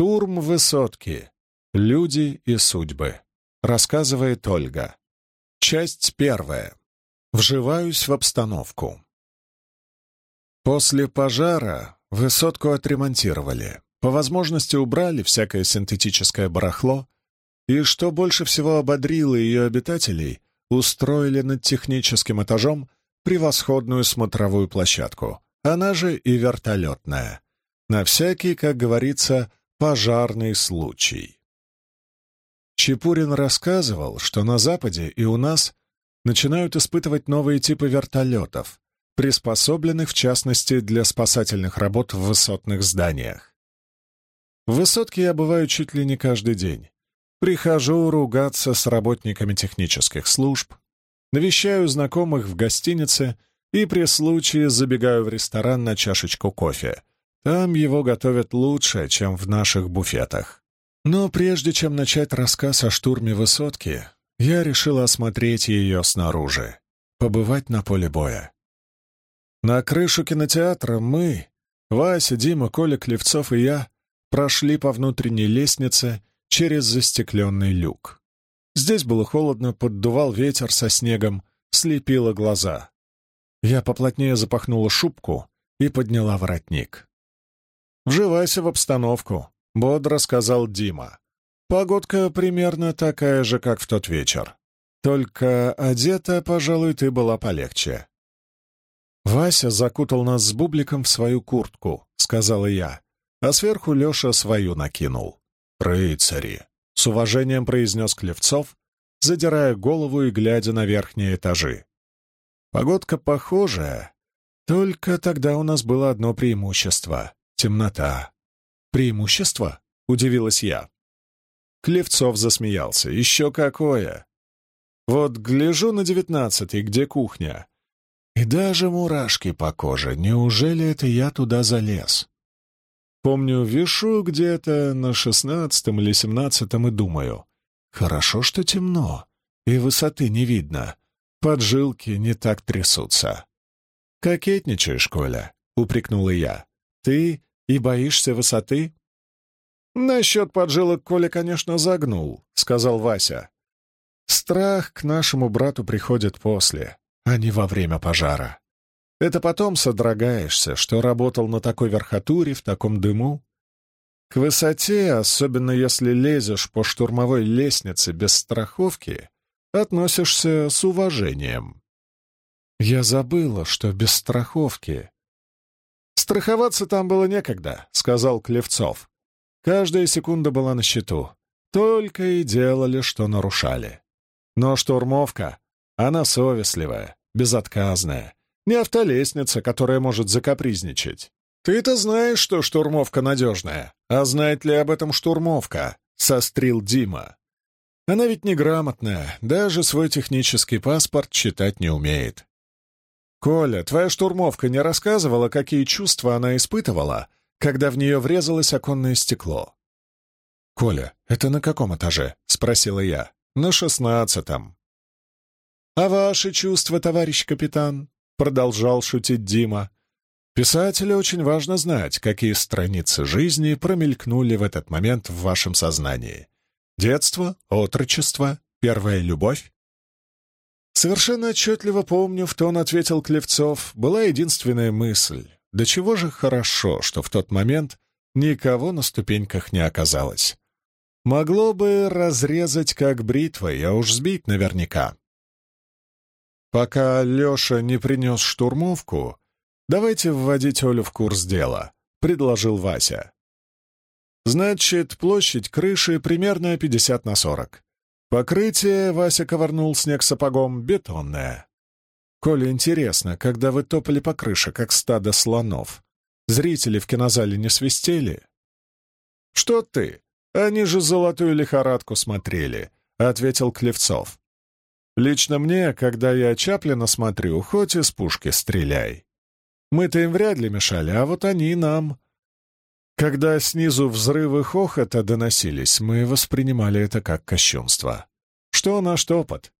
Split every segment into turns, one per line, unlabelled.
Штурм высотки. Люди и судьбы. Рассказывает Ольга. Часть первая. Вживаюсь в обстановку. После пожара высотку отремонтировали. По возможности убрали всякое синтетическое барахло, и, что больше всего ободрило ее обитателей, устроили над техническим этажом превосходную смотровую площадку, она же и вертолетная, на всякий, как говорится, пожарный случай. Чепурин рассказывал, что на Западе и у нас начинают испытывать новые типы вертолетов, приспособленных, в частности, для спасательных работ в высотных зданиях. В высотке я бываю чуть ли не каждый день. Прихожу ругаться с работниками технических служб, навещаю знакомых в гостинице и при случае забегаю в ресторан на чашечку кофе. Там его готовят лучше, чем в наших буфетах. Но прежде чем начать рассказ о штурме высотки, я решил осмотреть ее снаружи, побывать на поле боя. На крышу кинотеатра мы, Вася, Дима, Коля Клевцов и я, прошли по внутренней лестнице через застекленный люк. Здесь было холодно, поддувал ветер со снегом, слепило глаза. Я поплотнее запахнула шубку и подняла воротник. «Вживайся в обстановку», — бодро сказал Дима. «Погодка примерно такая же, как в тот вечер. Только одета, пожалуй, ты была полегче». «Вася закутал нас с бубликом в свою куртку», — сказала я, а сверху Леша свою накинул. «Рыцари!» — с уважением произнес Клевцов, задирая голову и глядя на верхние этажи. «Погодка похожая, только тогда у нас было одно преимущество — темнота». «Преимущество?» — удивилась я. Клевцов засмеялся. «Еще какое!» «Вот гляжу на девятнадцатый, где кухня. И даже мурашки по коже. Неужели это я туда залез?» Помню, вешу где-то на шестнадцатом или семнадцатом и думаю, хорошо, что темно, и высоты не видно, поджилки не так трясутся. «Кокетничаешь, Коля», — упрекнула я. «Ты и боишься высоты?» «Насчет поджилок Коля, конечно, загнул», — сказал Вася. «Страх к нашему брату приходит после, а не во время пожара. Это потом содрогаешься, что работал на такой верхотуре, в таком дыму. К высоте, особенно если лезешь по штурмовой лестнице без страховки, относишься с уважением. Я забыла, что без страховки. «Страховаться там было некогда», — сказал Клевцов. Каждая секунда была на счету. Только и делали, что нарушали. Но штурмовка, она совестливая, безотказная, не автолестница, которая может закапризничать. Ты-то знаешь, что штурмовка надежная. А знает ли об этом штурмовка? Сострил Дима. Она ведь неграмотная, даже свой технический паспорт читать не умеет. Коля, твоя штурмовка не рассказывала, какие чувства она испытывала, когда в нее врезалось оконное стекло? «Коля, это на каком этаже?» — спросила я. «На шестнадцатом». «А ваши чувства, товарищ капитан?» продолжал шутить Дима. Писателю очень важно знать, какие страницы жизни промелькнули в этот момент в вашем сознании. Детство, отрочество, первая любовь. Совершенно отчетливо помню, в тон ответил Клевцов, была единственная мысль. Да чего же хорошо, что в тот момент никого на ступеньках не оказалось. Могло бы разрезать как бритвой, а уж сбить наверняка. Пока Леша не принес штурмовку, давайте вводить Олю в курс дела, — предложил Вася. Значит, площадь крыши примерно 50 на 40. Покрытие, Вася ковырнул снег сапогом, бетонное. Коля, интересно, когда вы топали по крыше, как стадо слонов, зрители в кинозале не свистели? Что ты? Они же золотую лихорадку смотрели, — ответил Клевцов. Лично мне, когда я Чаплина смотрю, хоть из пушки стреляй. Мы-то им вряд ли мешали, а вот они нам. Когда снизу взрывы хохота доносились, мы воспринимали это как кощунство. Что наш опыт?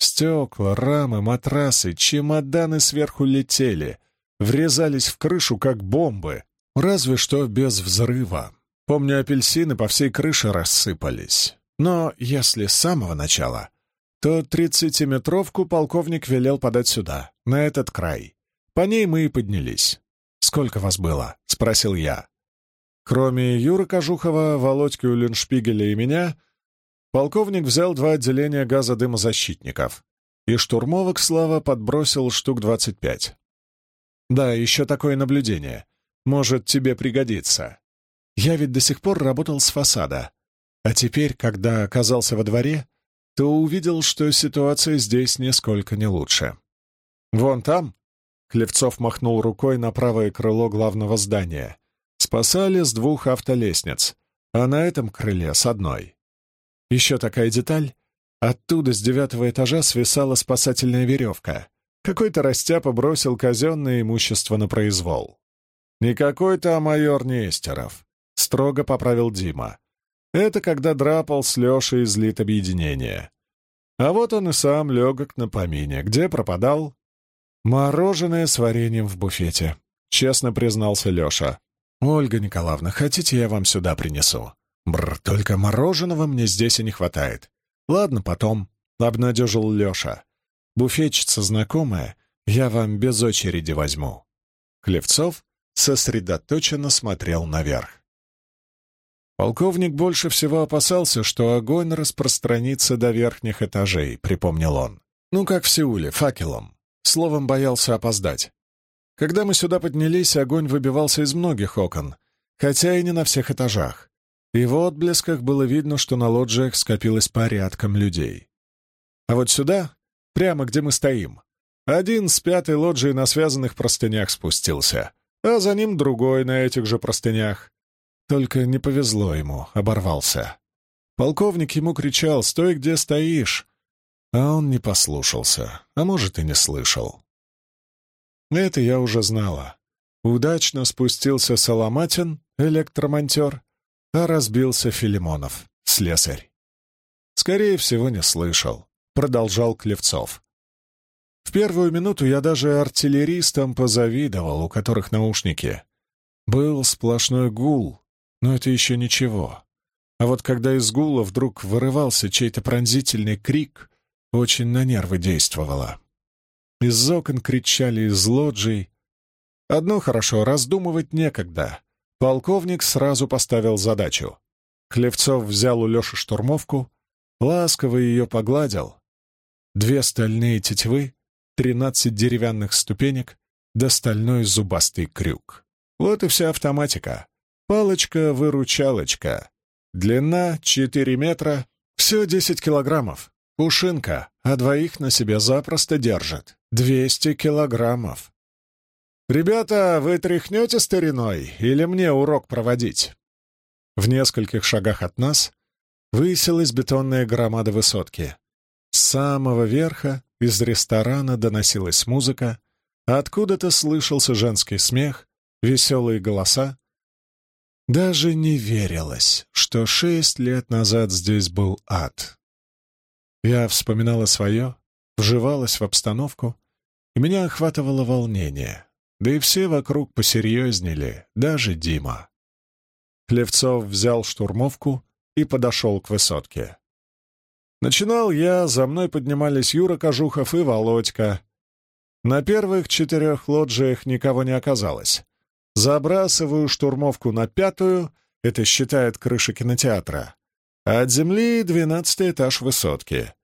Стекла, рамы, матрасы, чемоданы сверху летели, врезались в крышу, как бомбы, разве что без взрыва. Помню, апельсины по всей крыше рассыпались. Но если с самого начала, то тридцатиметровку полковник велел подать сюда, на этот край. По ней мы и поднялись. «Сколько вас было?» — спросил я. Кроме Юры Кожухова, Володьки Уллиншпигеля и меня, полковник взял два отделения газодымозащитников, и штурмовок Слава подбросил штук двадцать пять. «Да, еще такое наблюдение. Может, тебе пригодится. Я ведь до сих пор работал с фасада, а теперь, когда оказался во дворе, то увидел, что ситуация здесь нисколько не лучше. Вон там, Клевцов махнул рукой на правое крыло главного здания. Спасали с двух автолестниц, а на этом крыле с одной. Еще такая деталь. Оттуда с девятого этажа свисала спасательная веревка. Какой-то растяпа бросил казенное имущество на произвол. «Не какой-то, а майор Нестеров», — строго поправил Дима. Это когда драпал с Лешей из объединения. А вот он и сам легок на помине. Где пропадал? Мороженое с вареньем в буфете. Честно признался Леша. «Ольга Николаевна, хотите, я вам сюда принесу?» «Бррр, только мороженого мне здесь и не хватает». «Ладно, потом», — обнадежил Леша. «Буфетчица знакомая, я вам без очереди возьму». Клевцов сосредоточенно смотрел наверх. Полковник больше всего опасался, что огонь распространится до верхних этажей, припомнил он. Ну, как в Сеуле, факелом. Словом, боялся опоздать. Когда мы сюда поднялись, огонь выбивался из многих окон, хотя и не на всех этажах. И в отблесках было видно, что на лоджиях скопилось порядком людей. А вот сюда, прямо где мы стоим, один с пятой лоджии на связанных простынях спустился, а за ним другой на этих же простынях. Только не повезло ему, оборвался. Полковник ему кричал «Стой, где стоишь!» А он не послушался, а может и не слышал. Это я уже знала. Удачно спустился Соломатин, электромонтер, а разбился Филимонов, слесарь. Скорее всего, не слышал, продолжал Клевцов. В первую минуту я даже артиллеристам позавидовал, у которых наушники. Был сплошной гул, но это еще ничего. А вот когда из гула вдруг вырывался чей-то пронзительный крик, очень на нервы действовало. Из окон кричали из лоджий. Одно хорошо, раздумывать некогда. Полковник сразу поставил задачу. Клевцов взял у Леши штурмовку, ласково ее погладил. Две стальные тетивы, тринадцать деревянных ступенек да стальной зубастый крюк. Вот и вся автоматика. Палочка-выручалочка. Длина — 4 метра, все 10 килограммов. Пушинка, а двоих на себе запросто держит. 200 килограммов. «Ребята, вы тряхнете стариной или мне урок проводить?» В нескольких шагах от нас высилась бетонная громада высотки. С самого верха из ресторана доносилась музыка, а откуда-то слышался женский смех, веселые голоса, даже не верилось, что шесть лет назад здесь был ад. Я вспоминала свое, вживалась в обстановку, и меня охватывало волнение. Да и все вокруг посерьезнели, даже Дима. Клевцов взял штурмовку и подошел к высотке. Начинал я, за мной поднимались Юра Кожухов и Володька. На первых четырех лоджиях никого не оказалось. Забрасываю штурмовку на пятую, это считает крыша кинотеатра. А от земли двенадцатый этаж высотки.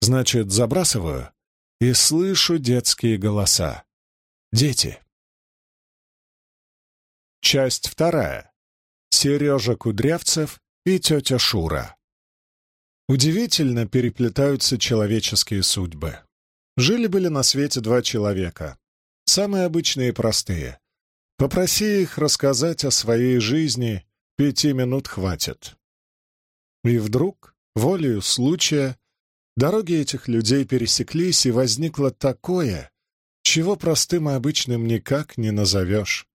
Значит, забрасываю и слышу детские голоса. Дети. Часть вторая. Сережа Кудрявцев и тетя Шура. Удивительно переплетаются человеческие судьбы. Жили-были на свете два человека. Самые обычные и простые. Попроси их рассказать о своей жизни, пяти минут хватит. И вдруг, волею случая, дороги этих людей пересеклись, и возникло такое, чего простым и обычным никак не назовешь.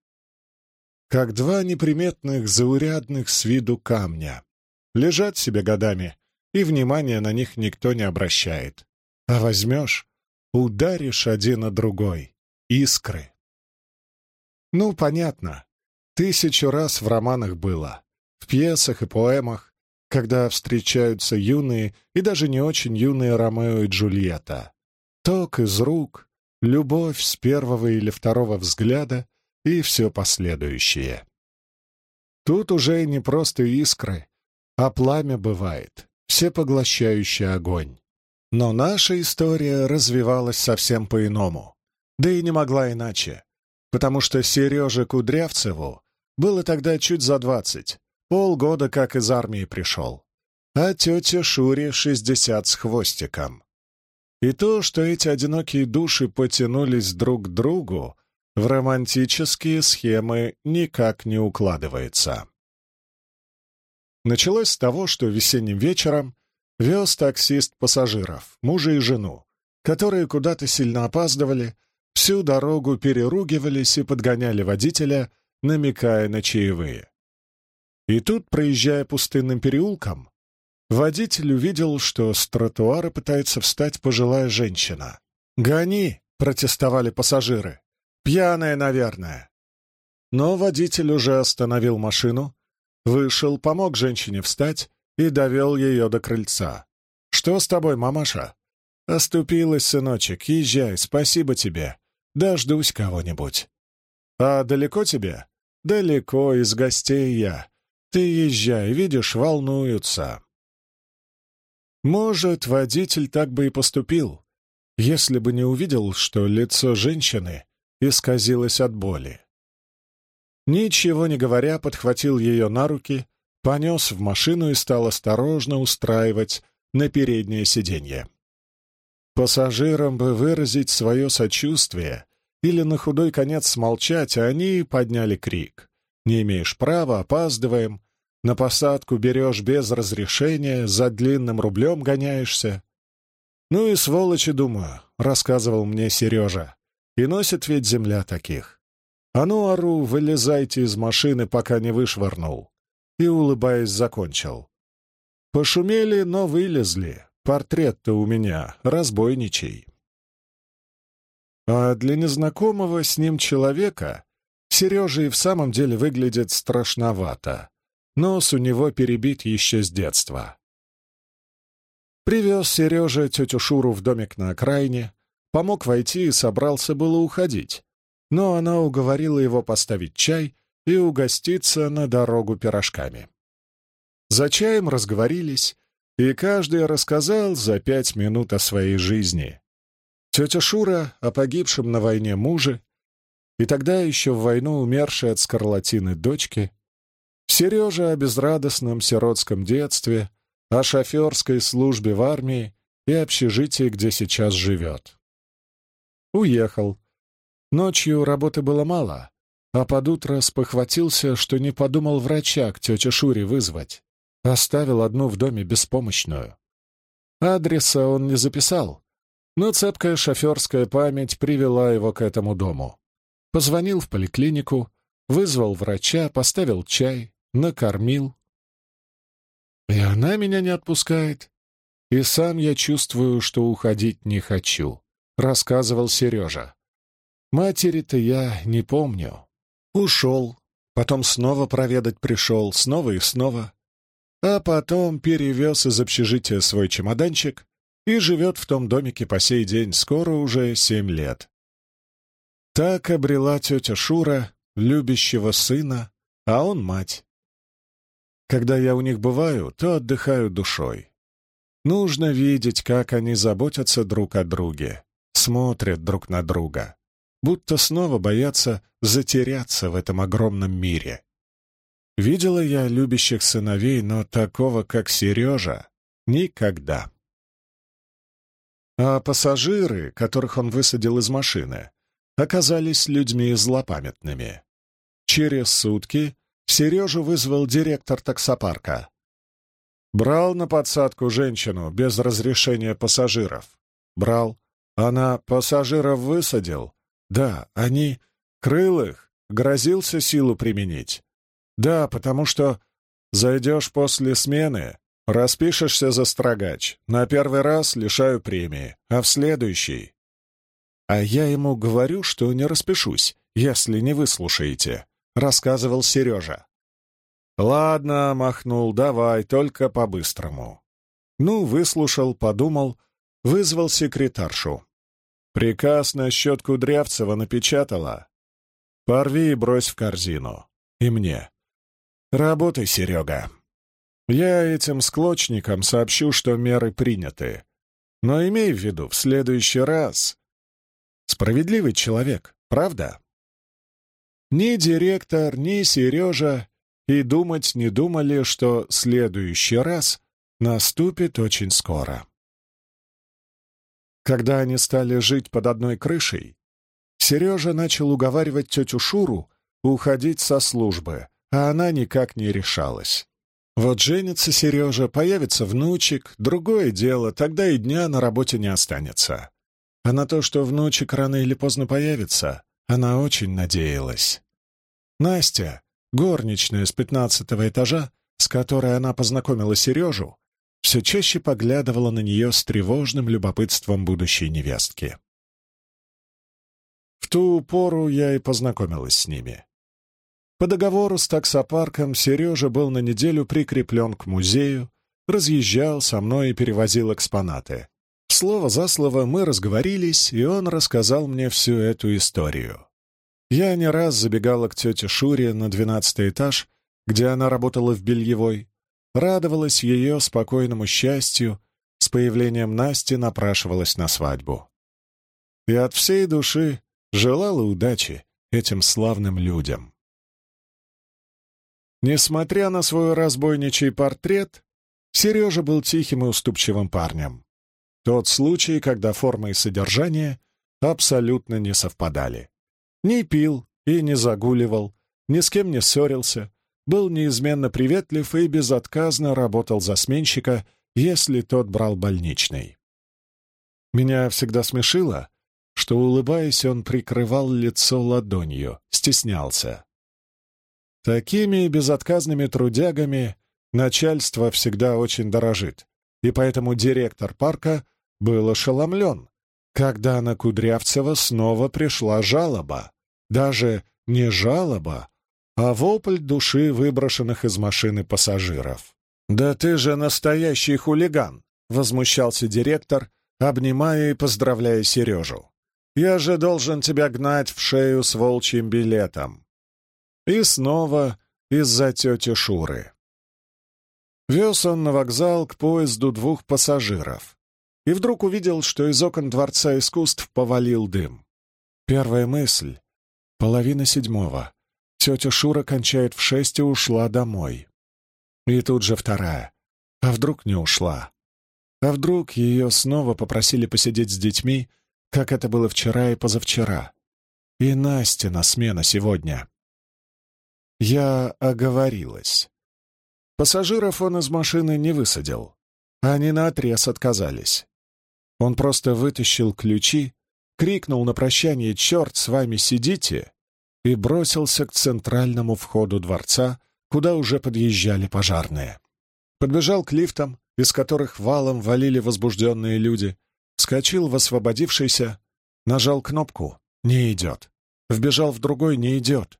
Как два неприметных, заурядных с виду камня. Лежат себе годами, и внимания на них никто не обращает. А возьмешь, ударишь один на другой. Искры. Ну, понятно. Тысячу раз в романах было. в пьесах и поэмах, когда встречаются юные и даже не очень юные Ромео и Джульетта. Ток из рук, любовь с первого или второго взгляда и все последующее. Тут уже не просто искры, а пламя бывает, всепоглощающий огонь. Но наша история развивалась совсем по-иному. Да и не могла иначе, потому что Сереже Кудрявцеву было тогда чуть за двадцать, полгода как из армии пришел, а тете Шуре шестьдесят с хвостиком. И то, что эти одинокие души потянулись друг к другу, в романтические схемы никак не укладывается. Началось с того, что весенним вечером Вез таксист пассажиров, мужа и жену, которые куда-то сильно опаздывали, всю дорогу переругивались и подгоняли водителя, намекая на чаевые. И тут, проезжая пустынным переулком, водитель увидел, что с тротуара пытается встать пожилая женщина. «Гони!» — протестовали пассажиры. «Пьяная, наверное». Но водитель уже остановил машину, вышел, помог женщине встать и довел ее до крыльца. «Что с тобой, мамаша?» «Оступилась, сыночек, езжай, спасибо тебе. Дождусь кого-нибудь». «А далеко тебе?» «Далеко, из гостей я. Ты езжай, видишь, волнуются». Может, водитель так бы и поступил, если бы не увидел, что лицо женщины исказилось от боли. Ничего не говоря, подхватил ее на руки понес в машину и стал осторожно устраивать на переднее сиденье. Пассажирам бы выразить свое сочувствие или на худой конец смолчать, а они подняли крик. «Не имеешь права, опаздываем, на посадку берешь без разрешения, за длинным рублем гоняешься». «Ну и сволочи, думаю», — рассказывал мне Сережа. «И носит ведь земля таких. А ну, ору, вылезайте из машины, пока не вышвырнул и, улыбаясь, закончил. Пошумели, но вылезли. Портрет-то у меня разбойничий. А для незнакомого с ним человека Сережа и в самом деле выглядит страшновато. Нос у него перебит еще с детства. Привез Сережа тетю Шуру в домик на окраине, помог войти и собрался было уходить, но она уговорила его поставить чай и угоститься на дорогу пирожками. За чаем разговорились, и каждый рассказал за пять минут о своей жизни. Тетя Шура о погибшем на войне муже, и тогда еще в войну умершей от скарлатины дочки, Сережа о безрадостном сиротском детстве, о шоферской службе в армии и общежитии, где сейчас живет. Уехал. Ночью работы было мало, а под утро спохватился, что не подумал врача к тете Шуре вызвать. Оставил одну в доме беспомощную. Адреса он не записал, но цепкая шоферская память привела его к этому дому. Позвонил в поликлинику, вызвал врача, поставил чай, накормил. И она меня не отпускает. И сам я чувствую, что уходить не хочу, — рассказывал Сережа. Матери-то я не помню. Ушел, потом снова проведать пришел, снова и снова. А потом перевез из общежития свой чемоданчик и живет в том домике по сей день, скоро уже семь лет. Так обрела тетя Шура любящего сына, а он мать. Когда я у них бываю, то отдыхаю душой. Нужно видеть, как они заботятся друг о друге, смотрят друг на друга будто снова боятся затеряться в этом огромном мире. Видела я любящих сыновей, но такого, как Сережа, никогда. А пассажиры, которых он высадил из машины, оказались людьми злопамятными. Через сутки Сережу вызвал директор таксопарка. Брал на подсадку женщину без разрешения пассажиров. Брал. Она пассажиров высадил, да, они... Крылых грозился силу применить. Да, потому что зайдешь после смены, распишешься за строгач. На первый раз лишаю премии, а в следующий... А я ему говорю, что не распишусь, если не выслушаете, — рассказывал Сережа. «Ладно», — махнул, — «давай, только по-быстрому». Ну, выслушал, подумал, вызвал секретаршу. Приказ на счет Кудрявцева напечатала. «Порви и брось в корзину. И мне. Работай, Серега. Я этим склочникам сообщу, что меры приняты. Но имей в виду, в следующий раз... Справедливый человек, правда?» Ни директор, ни Сережа и думать не думали, что следующий раз наступит очень скоро. Когда они стали жить под одной крышей, Сережа начал уговаривать тетю Шуру уходить со службы, а она никак не решалась. Вот женится Сережа, появится внучек, другое дело, тогда и дня на работе не останется. А на то, что внучек рано или поздно появится, она очень надеялась. Настя, горничная с пятнадцатого этажа, с которой она познакомила Сережу, все чаще поглядывала на нее с тревожным любопытством будущей невестки. В ту пору я и познакомилась с ними. По договору с таксопарком Сережа был на неделю прикреплен к музею, разъезжал со мной и перевозил экспонаты. Слово за слово мы разговорились, и он рассказал мне всю эту историю. Я не раз забегала к тете Шуре на двенадцатый этаж, где она работала в бельевой, радовалась ее спокойному счастью, с появлением Насти напрашивалась на свадьбу. И от всей души желала удачи этим славным людям. Несмотря на свой разбойничий портрет, Сережа был тихим и уступчивым парнем. Тот случай, когда форма и содержание абсолютно не совпадали. Не пил и не загуливал, ни с кем не ссорился, был неизменно приветлив и безотказно работал за сменщика, если тот брал больничный. Меня всегда смешило, что, улыбаясь, он прикрывал лицо ладонью, стеснялся. Такими безотказными трудягами начальство всегда очень дорожит, и поэтому директор парка был ошеломлен, когда на Кудрявцева снова пришла жалоба. Даже не жалоба, а вопль души выброшенных из машины пассажиров. «Да ты же настоящий хулиган!» — возмущался директор, обнимая и поздравляя Сережу. «Я же должен тебя гнать в шею с волчьим билетом!» И снова из-за тети Шуры. Вез он на вокзал к поезду двух пассажиров и вдруг увидел, что из окон Дворца искусств повалил дым. Первая мысль Половина седьмого. Тетя Шура кончает в шесть и ушла домой. И тут же вторая. А вдруг не ушла? А вдруг ее снова попросили посидеть с детьми, как это было вчера и позавчера? И Настя на смена сегодня. Я оговорилась. Пассажиров он из машины не высадил. Они наотрез отказались. Он просто вытащил ключи, крикнул на прощание «Черт, с вами сидите!» и бросился к центральному входу дворца, куда уже подъезжали пожарные. Подбежал к лифтам, из которых валом валили возбужденные люди, вскочил в освободившийся, нажал кнопку — не идет. Вбежал в другой — не идет.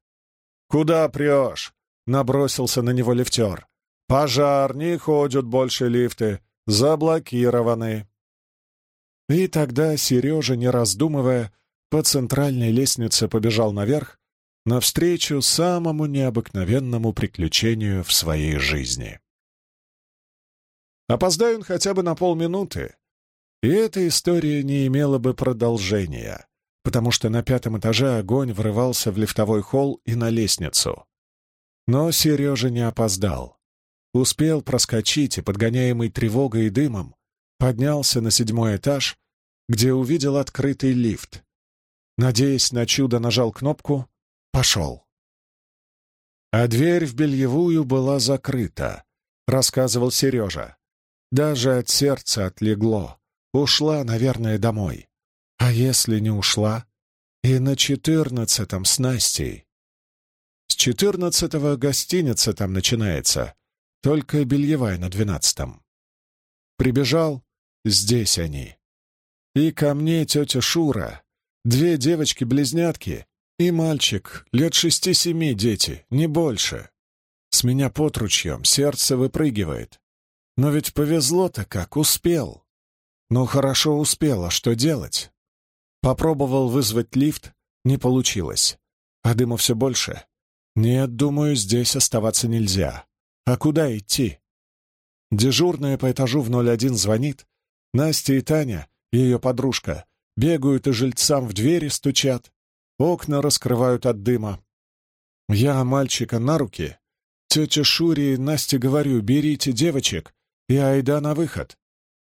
«Куда прешь?» — набросился на него лифтер. «Пожар, не ходят больше лифты, заблокированы». И тогда Сережа, не раздумывая, по центральной лестнице побежал наверх, навстречу самому необыкновенному приключению в своей жизни. Опоздай он хотя бы на полминуты, и эта история не имела бы продолжения, потому что на пятом этаже огонь врывался в лифтовой холл и на лестницу. Но Сережа не опоздал. Успел проскочить и, подгоняемый тревогой и дымом, поднялся на седьмой этаж, где увидел открытый лифт. Надеясь на чудо, нажал кнопку, Пошел. А дверь в бельевую была закрыта, рассказывал Сережа. Даже от сердца отлегло. Ушла, наверное, домой. А если не ушла? И на четырнадцатом с Настей. С четырнадцатого гостиница там начинается, только бельевая на двенадцатом. Прибежал, здесь они. И ко мне тетя Шура, две девочки-близнятки, и мальчик, лет шести-семи дети, не больше. С меня под ручьем, сердце выпрыгивает. Но ведь повезло-то как, успел. Ну хорошо успел, а что делать? Попробовал вызвать лифт, не получилось. А дыма все больше. Нет, думаю, здесь оставаться нельзя. А куда идти? Дежурная по этажу в 01 звонит. Настя и Таня, ее подружка, бегают и жильцам в двери стучат. Окна раскрывают от дыма. Я мальчика на руки. Тетя Шури и Насте говорю, берите девочек и айда на выход.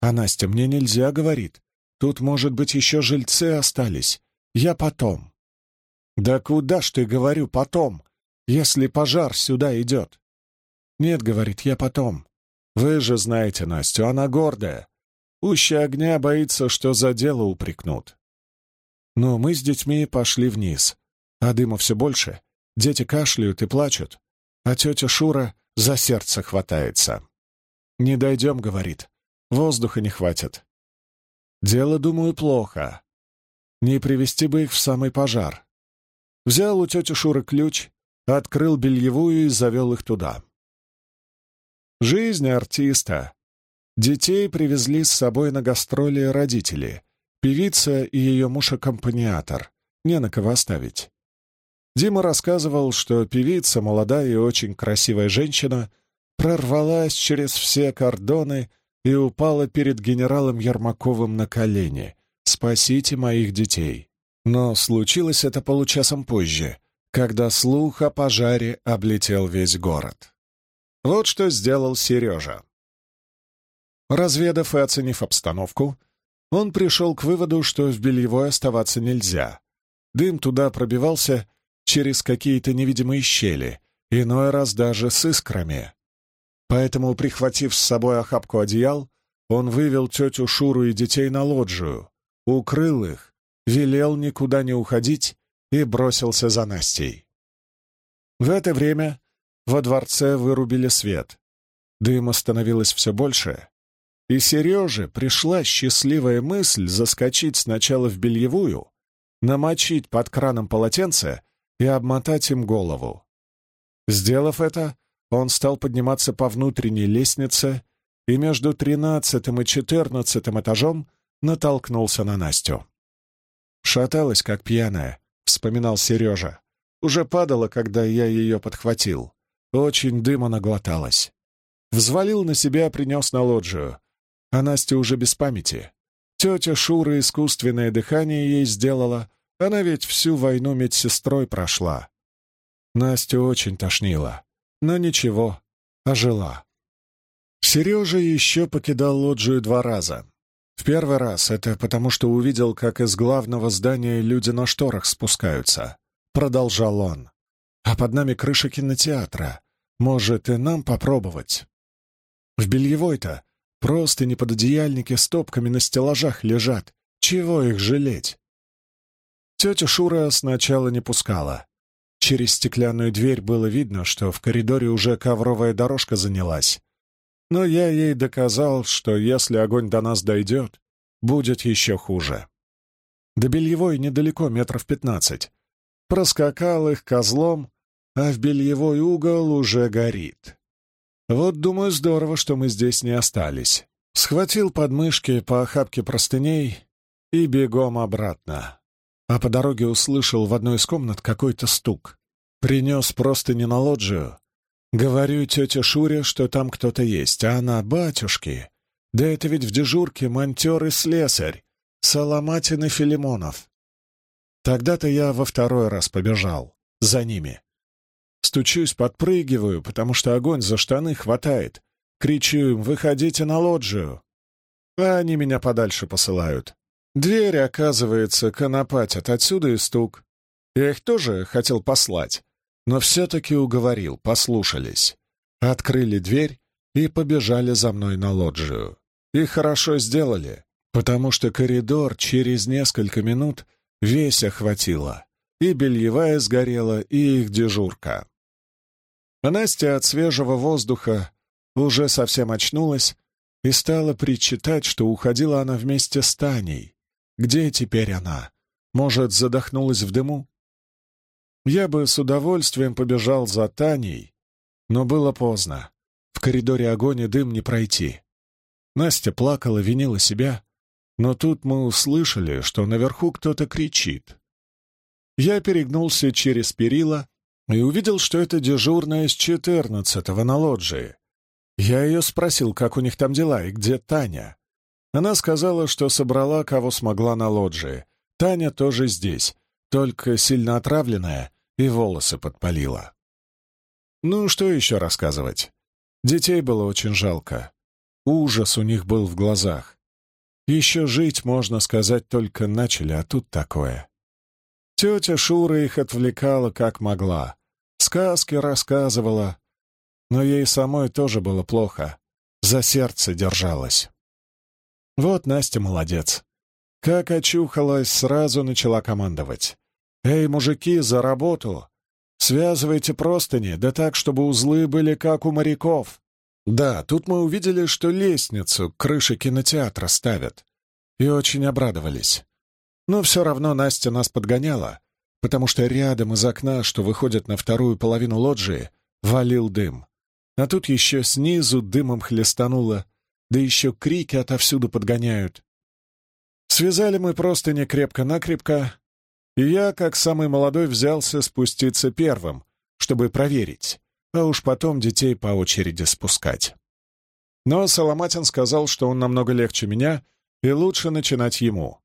А Настя мне нельзя, говорит. Тут, может быть, еще жильцы остались. Я потом. Да куда ж ты, говорю, потом, если пожар сюда идет? Нет, говорит, я потом. Вы же знаете Настю, она гордая. Пуще огня боится, что за дело упрекнут. Но мы с детьми пошли вниз, а дыма все больше. Дети кашляют и плачут, а тетя Шура за сердце хватается. «Не дойдем», — говорит, — «воздуха не хватит». Дело, думаю, плохо. Не привести бы их в самый пожар. Взял у тети Шуры ключ, открыл бельевую и завел их туда. Жизнь артиста. Детей привезли с собой на гастроли родители, певица и ее муж-аккомпаниатор. Не на кого оставить. Дима рассказывал, что певица, молодая и очень красивая женщина, прорвалась через все кордоны и упала перед генералом Ермаковым на колени. «Спасите моих детей!» Но случилось это получасом позже, когда слух о пожаре облетел весь город. Вот что сделал Сережа. Разведав и оценив обстановку, он пришел к выводу, что в бельевой оставаться нельзя. Дым туда пробивался через какие-то невидимые щели, иной раз даже с искрами. Поэтому, прихватив с собой охапку одеял, он вывел тетю Шуру и детей на лоджию, укрыл их, велел никуда не уходить и бросился за Настей. В это время во дворце вырубили свет. Дыма становилось все больше, и Сереже пришла счастливая мысль заскочить сначала в бельевую, намочить под краном полотенце и обмотать им голову. Сделав это, он стал подниматься по внутренней лестнице и между тринадцатым и четырнадцатым этажом натолкнулся на Настю. «Шаталась, как пьяная», — вспоминал Сережа. «Уже падала, когда я ее подхватил. Очень дыма наглоталась. Взвалил на себя, принес на лоджию. А Настя уже без памяти. Тетя Шура искусственное дыхание ей сделала, она ведь всю войну медсестрой прошла. Настю очень тошнило, но ничего, ожила. Сережа еще покидал лоджию два раза. В первый раз это потому, что увидел, как из главного здания люди на шторах спускаются. Продолжал он. А под нами крыша кинотеатра. Может, и нам попробовать? В бельевой-то просто не под одеяльники стопками на стеллажах лежат. Чего их жалеть? Тетя Шура сначала не пускала. Через стеклянную дверь было видно, что в коридоре уже ковровая дорожка занялась. Но я ей доказал, что если огонь до нас дойдет, будет еще хуже. До бельевой недалеко, метров пятнадцать. Проскакал их козлом, а в бельевой угол уже горит. Вот, думаю, здорово, что мы здесь не остались. Схватил подмышки по охапке простыней и бегом обратно а по дороге услышал в одной из комнат какой-то стук. Принес просто не на лоджию. Говорю тете Шуре, что там кто-то есть, а она, батюшки, да это ведь в дежурке монтер и слесарь, Соломатин и Филимонов. Тогда-то я во второй раз побежал, за ними. Стучусь, подпрыгиваю, потому что огонь за штаны хватает. Кричу им «Выходите на лоджию!» А они меня подальше посылают. Дверь, оказывается, конопатят, отсюда и стук. Я их тоже хотел послать, но все-таки уговорил, послушались. Открыли дверь и побежали за мной на лоджию. И хорошо сделали, потому что коридор через несколько минут весь охватило. И бельевая сгорела, и их дежурка. А Настя от свежего воздуха уже совсем очнулась и стала причитать, что уходила она вместе с Таней, где теперь она? Может, задохнулась в дыму? Я бы с удовольствием побежал за Таней, Но было поздно. В коридоре огонь и дым не пройти. Настя плакала, винила себя, но тут мы услышали, что наверху кто-то кричит. Я перегнулся через перила и увидел, что это дежурная с четырнадцатого на лоджии. Я ее спросил, как у них там дела и где Таня. Она сказала, что собрала, кого смогла на лоджии. Таня тоже здесь, только сильно отравленная и волосы подпалила. Ну, что еще рассказывать? Детей было очень жалко. Ужас у них был в глазах. Еще жить, можно сказать, только начали, а тут такое. Тетя Шура их отвлекала как могла. Сказки рассказывала. Но ей самой тоже было плохо. За сердце держалась. Вот Настя молодец. Как очухалась, сразу начала командовать. «Эй, мужики, за работу! Связывайте простыни, да так, чтобы узлы были как у моряков!» Да, тут мы увидели, что лестницу к крыше кинотеатра ставят. И очень обрадовались. Но все равно Настя нас подгоняла, потому что рядом из окна, что выходит на вторую половину лоджии, валил дым. А тут еще снизу дымом хлестануло, да еще крики отовсюду подгоняют. Связали мы просто не крепко-накрепко, и я, как самый молодой, взялся спуститься первым, чтобы проверить, а уж потом детей по очереди спускать. Но Соломатин сказал, что он намного легче меня, и лучше начинать ему.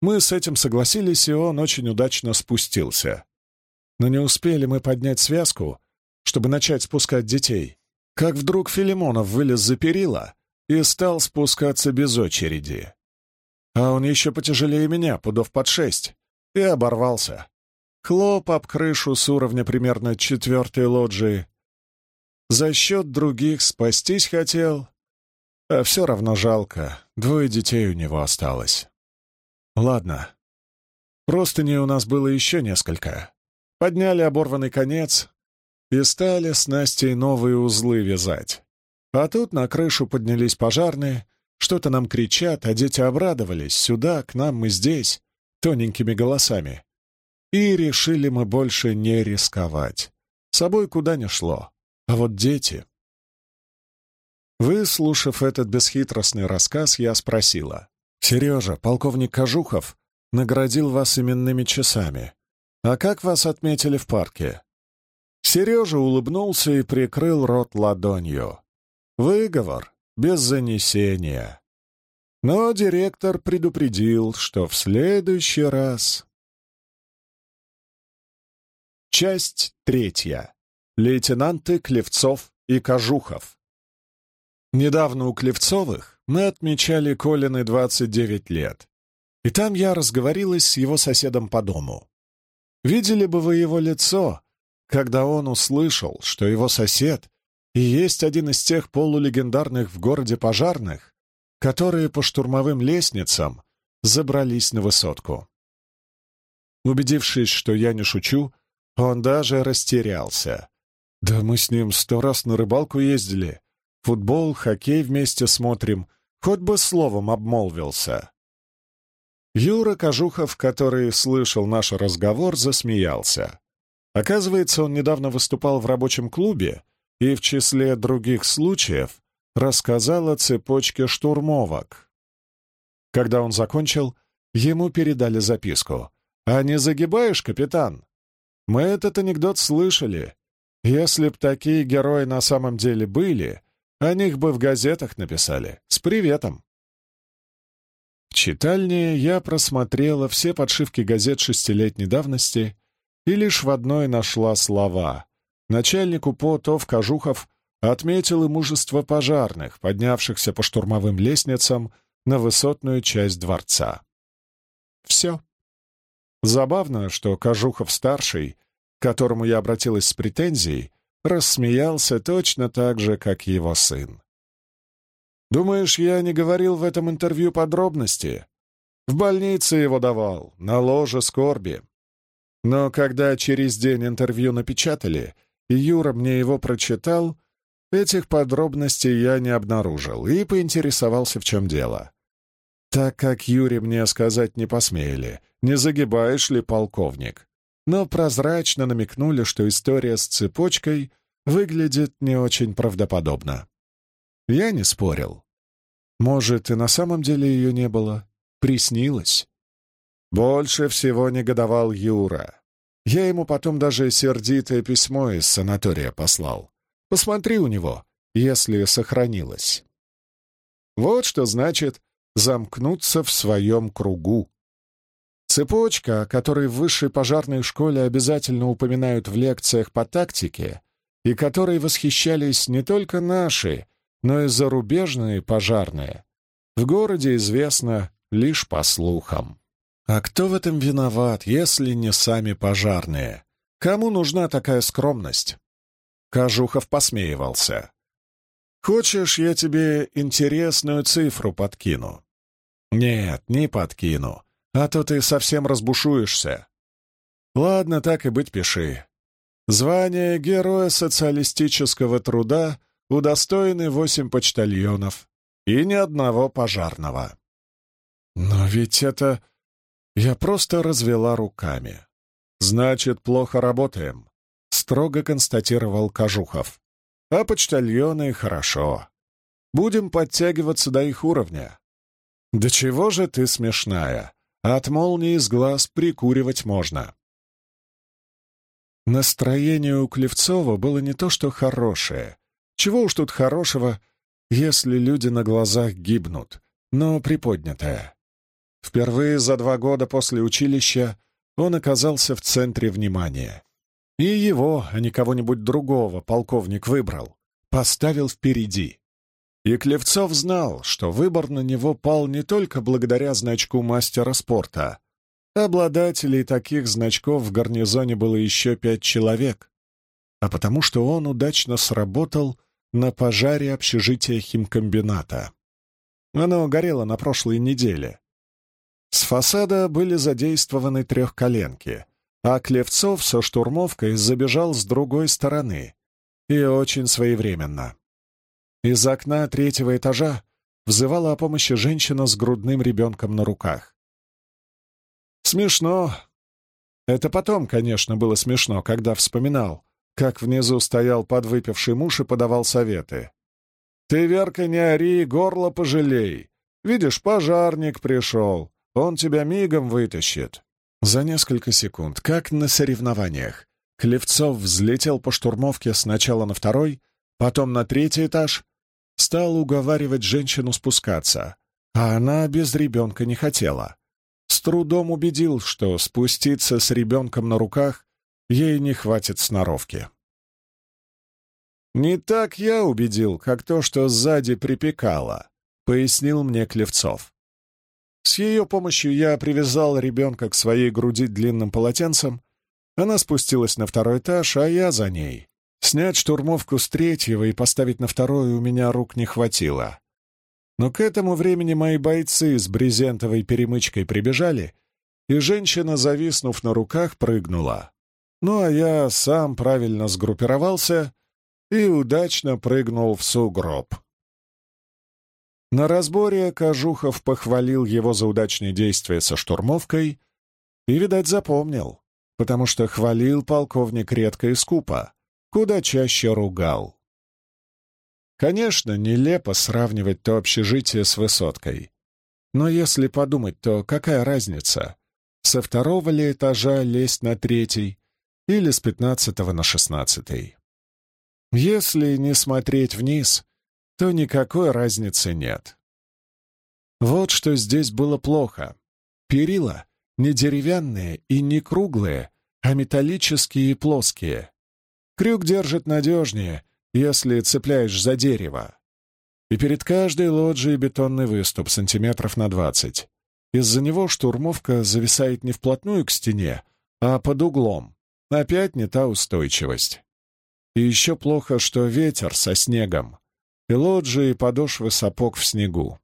Мы с этим согласились, и он очень удачно спустился. Но не успели мы поднять связку, чтобы начать спускать детей, как вдруг Филимонов вылез за перила и стал спускаться без очереди. А он еще потяжелее меня, пудов под шесть, и оборвался. Хлоп об крышу с уровня примерно четвертой лоджии. За счет других спастись хотел, а все равно жалко, двое детей у него осталось. Ладно. Просто не у нас было еще несколько. Подняли оборванный конец и стали с Настей новые узлы вязать. А тут на крышу поднялись пожарные, что-то нам кричат, а дети обрадовались. Сюда, к нам, мы здесь, тоненькими голосами. И решили мы больше не рисковать. С собой куда ни шло. А вот дети... Выслушав этот бесхитростный рассказ, я спросила. «Сережа, полковник Кожухов наградил вас именными часами. А как вас отметили в парке?» Сережа улыбнулся и прикрыл рот ладонью. «Выговор без занесения. Но директор предупредил, что в следующий раз... Часть третья. Лейтенанты Клевцов и Кожухов. Недавно у Клевцовых мы отмечали Колины 29 лет, и там я разговорилась с его соседом по дому. Видели бы вы его лицо, когда он услышал, что его сосед и есть один из тех полулегендарных в городе пожарных, которые по штурмовым лестницам забрались на высотку. Убедившись, что я не шучу, он даже растерялся. Да мы с ним сто раз на рыбалку ездили, футбол, хоккей вместе смотрим, хоть бы словом обмолвился. Юра Кожухов, который слышал наш разговор, засмеялся. Оказывается, он недавно выступал в рабочем клубе и в числе других случаев рассказал о цепочке штурмовок. Когда он закончил, ему передали записку. «А не загибаешь, капитан? Мы этот анекдот слышали. Если б такие герои на самом деле были, о них бы в газетах написали. С приветом!» В читальне я просмотрела все подшивки газет шестилетней давности и лишь в одной нашла слова Начальник УПО ТОВ Кожухов отметил и мужество пожарных, поднявшихся по штурмовым лестницам на высотную часть дворца. Все. Забавно, что Кожухов-старший, к которому я обратилась с претензией, рассмеялся точно так же, как его сын. «Думаешь, я не говорил в этом интервью подробности? В больнице его давал, на ложе скорби. Но когда через день интервью напечатали — и Юра мне его прочитал, этих подробностей я не обнаружил и поинтересовался, в чем дело. Так как Юре мне сказать не посмели, не загибаешь ли, полковник, но прозрачно намекнули, что история с цепочкой выглядит не очень правдоподобно. Я не спорил. Может, и на самом деле ее не было. Приснилось. Больше всего негодовал Юра. Я ему потом даже сердитое письмо из санатория послал. Посмотри у него, если сохранилось. Вот что значит замкнуться в своем кругу. Цепочка, о которой в высшей пожарной школе обязательно упоминают в лекциях по тактике, и которой восхищались не только наши, но и зарубежные пожарные, в городе известно лишь по слухам. А кто в этом виноват, если не сами пожарные? Кому нужна такая скромность? Кожухов посмеивался. «Хочешь, я тебе интересную цифру подкину?» «Нет, не подкину, а то ты совсем разбушуешься». «Ладно, так и быть, пиши. Звание Героя социалистического труда удостоены восемь почтальонов и ни одного пожарного». «Но ведь это...» Я просто развела руками. «Значит, плохо работаем», — строго констатировал Кожухов. «А почтальоны хорошо. Будем подтягиваться до их уровня». «Да чего же ты смешная? От молнии из глаз прикуривать можно». Настроение у Клевцова было не то что хорошее. Чего уж тут хорошего, если люди на глазах гибнут, но приподнятое. Впервые за два года после училища он оказался в центре внимания. И его, а не кого-нибудь другого, полковник выбрал, поставил впереди. И Клевцов знал, что выбор на него пал не только благодаря значку мастера спорта. Обладателей таких значков в гарнизоне было еще пять человек, а потому что он удачно сработал на пожаре общежития химкомбината. Оно горело на прошлой неделе, с фасада были задействованы трехколенки, а Клевцов со штурмовкой забежал с другой стороны и очень своевременно. Из окна третьего этажа взывала о помощи женщина с грудным ребенком на руках. Смешно. Это потом, конечно, было смешно, когда вспоминал, как внизу стоял подвыпивший муж и подавал советы. «Ты, Верка, не ори, горло пожалей. Видишь, пожарник пришел. Он тебя мигом вытащит. За несколько секунд, как на соревнованиях, Клевцов взлетел по штурмовке сначала на второй, потом на третий этаж, стал уговаривать женщину спускаться, а она без ребенка не хотела. С трудом убедил, что спуститься с ребенком на руках ей не хватит сноровки. «Не так я убедил, как то, что сзади припекало», — пояснил мне Клевцов. С ее помощью я привязал ребенка к своей груди длинным полотенцем. Она спустилась на второй этаж, а я за ней. Снять штурмовку с третьего и поставить на второй у меня рук не хватило. Но к этому времени мои бойцы с брезентовой перемычкой прибежали, и женщина, зависнув на руках, прыгнула. Ну а я сам правильно сгруппировался и удачно прыгнул в сугроб. На разборе Кожухов похвалил его за удачные действия со штурмовкой и, видать, запомнил, потому что хвалил полковник редко и скупо, куда чаще ругал. Конечно, нелепо сравнивать то общежитие с высоткой. Но если подумать, то какая разница, со второго ли этажа лезть на третий или с пятнадцатого на шестнадцатый? Если не смотреть вниз, то никакой разницы нет. Вот что здесь было плохо. Перила не деревянные и не круглые, а металлические и плоские. Крюк держит надежнее, если цепляешь за дерево. И перед каждой лоджией бетонный выступ сантиметров на двадцать. Из-за него штурмовка зависает не вплотную к стене, а под углом. Опять не та устойчивость. И еще плохо, что ветер со снегом и лоджии, и подошвы сапог в снегу.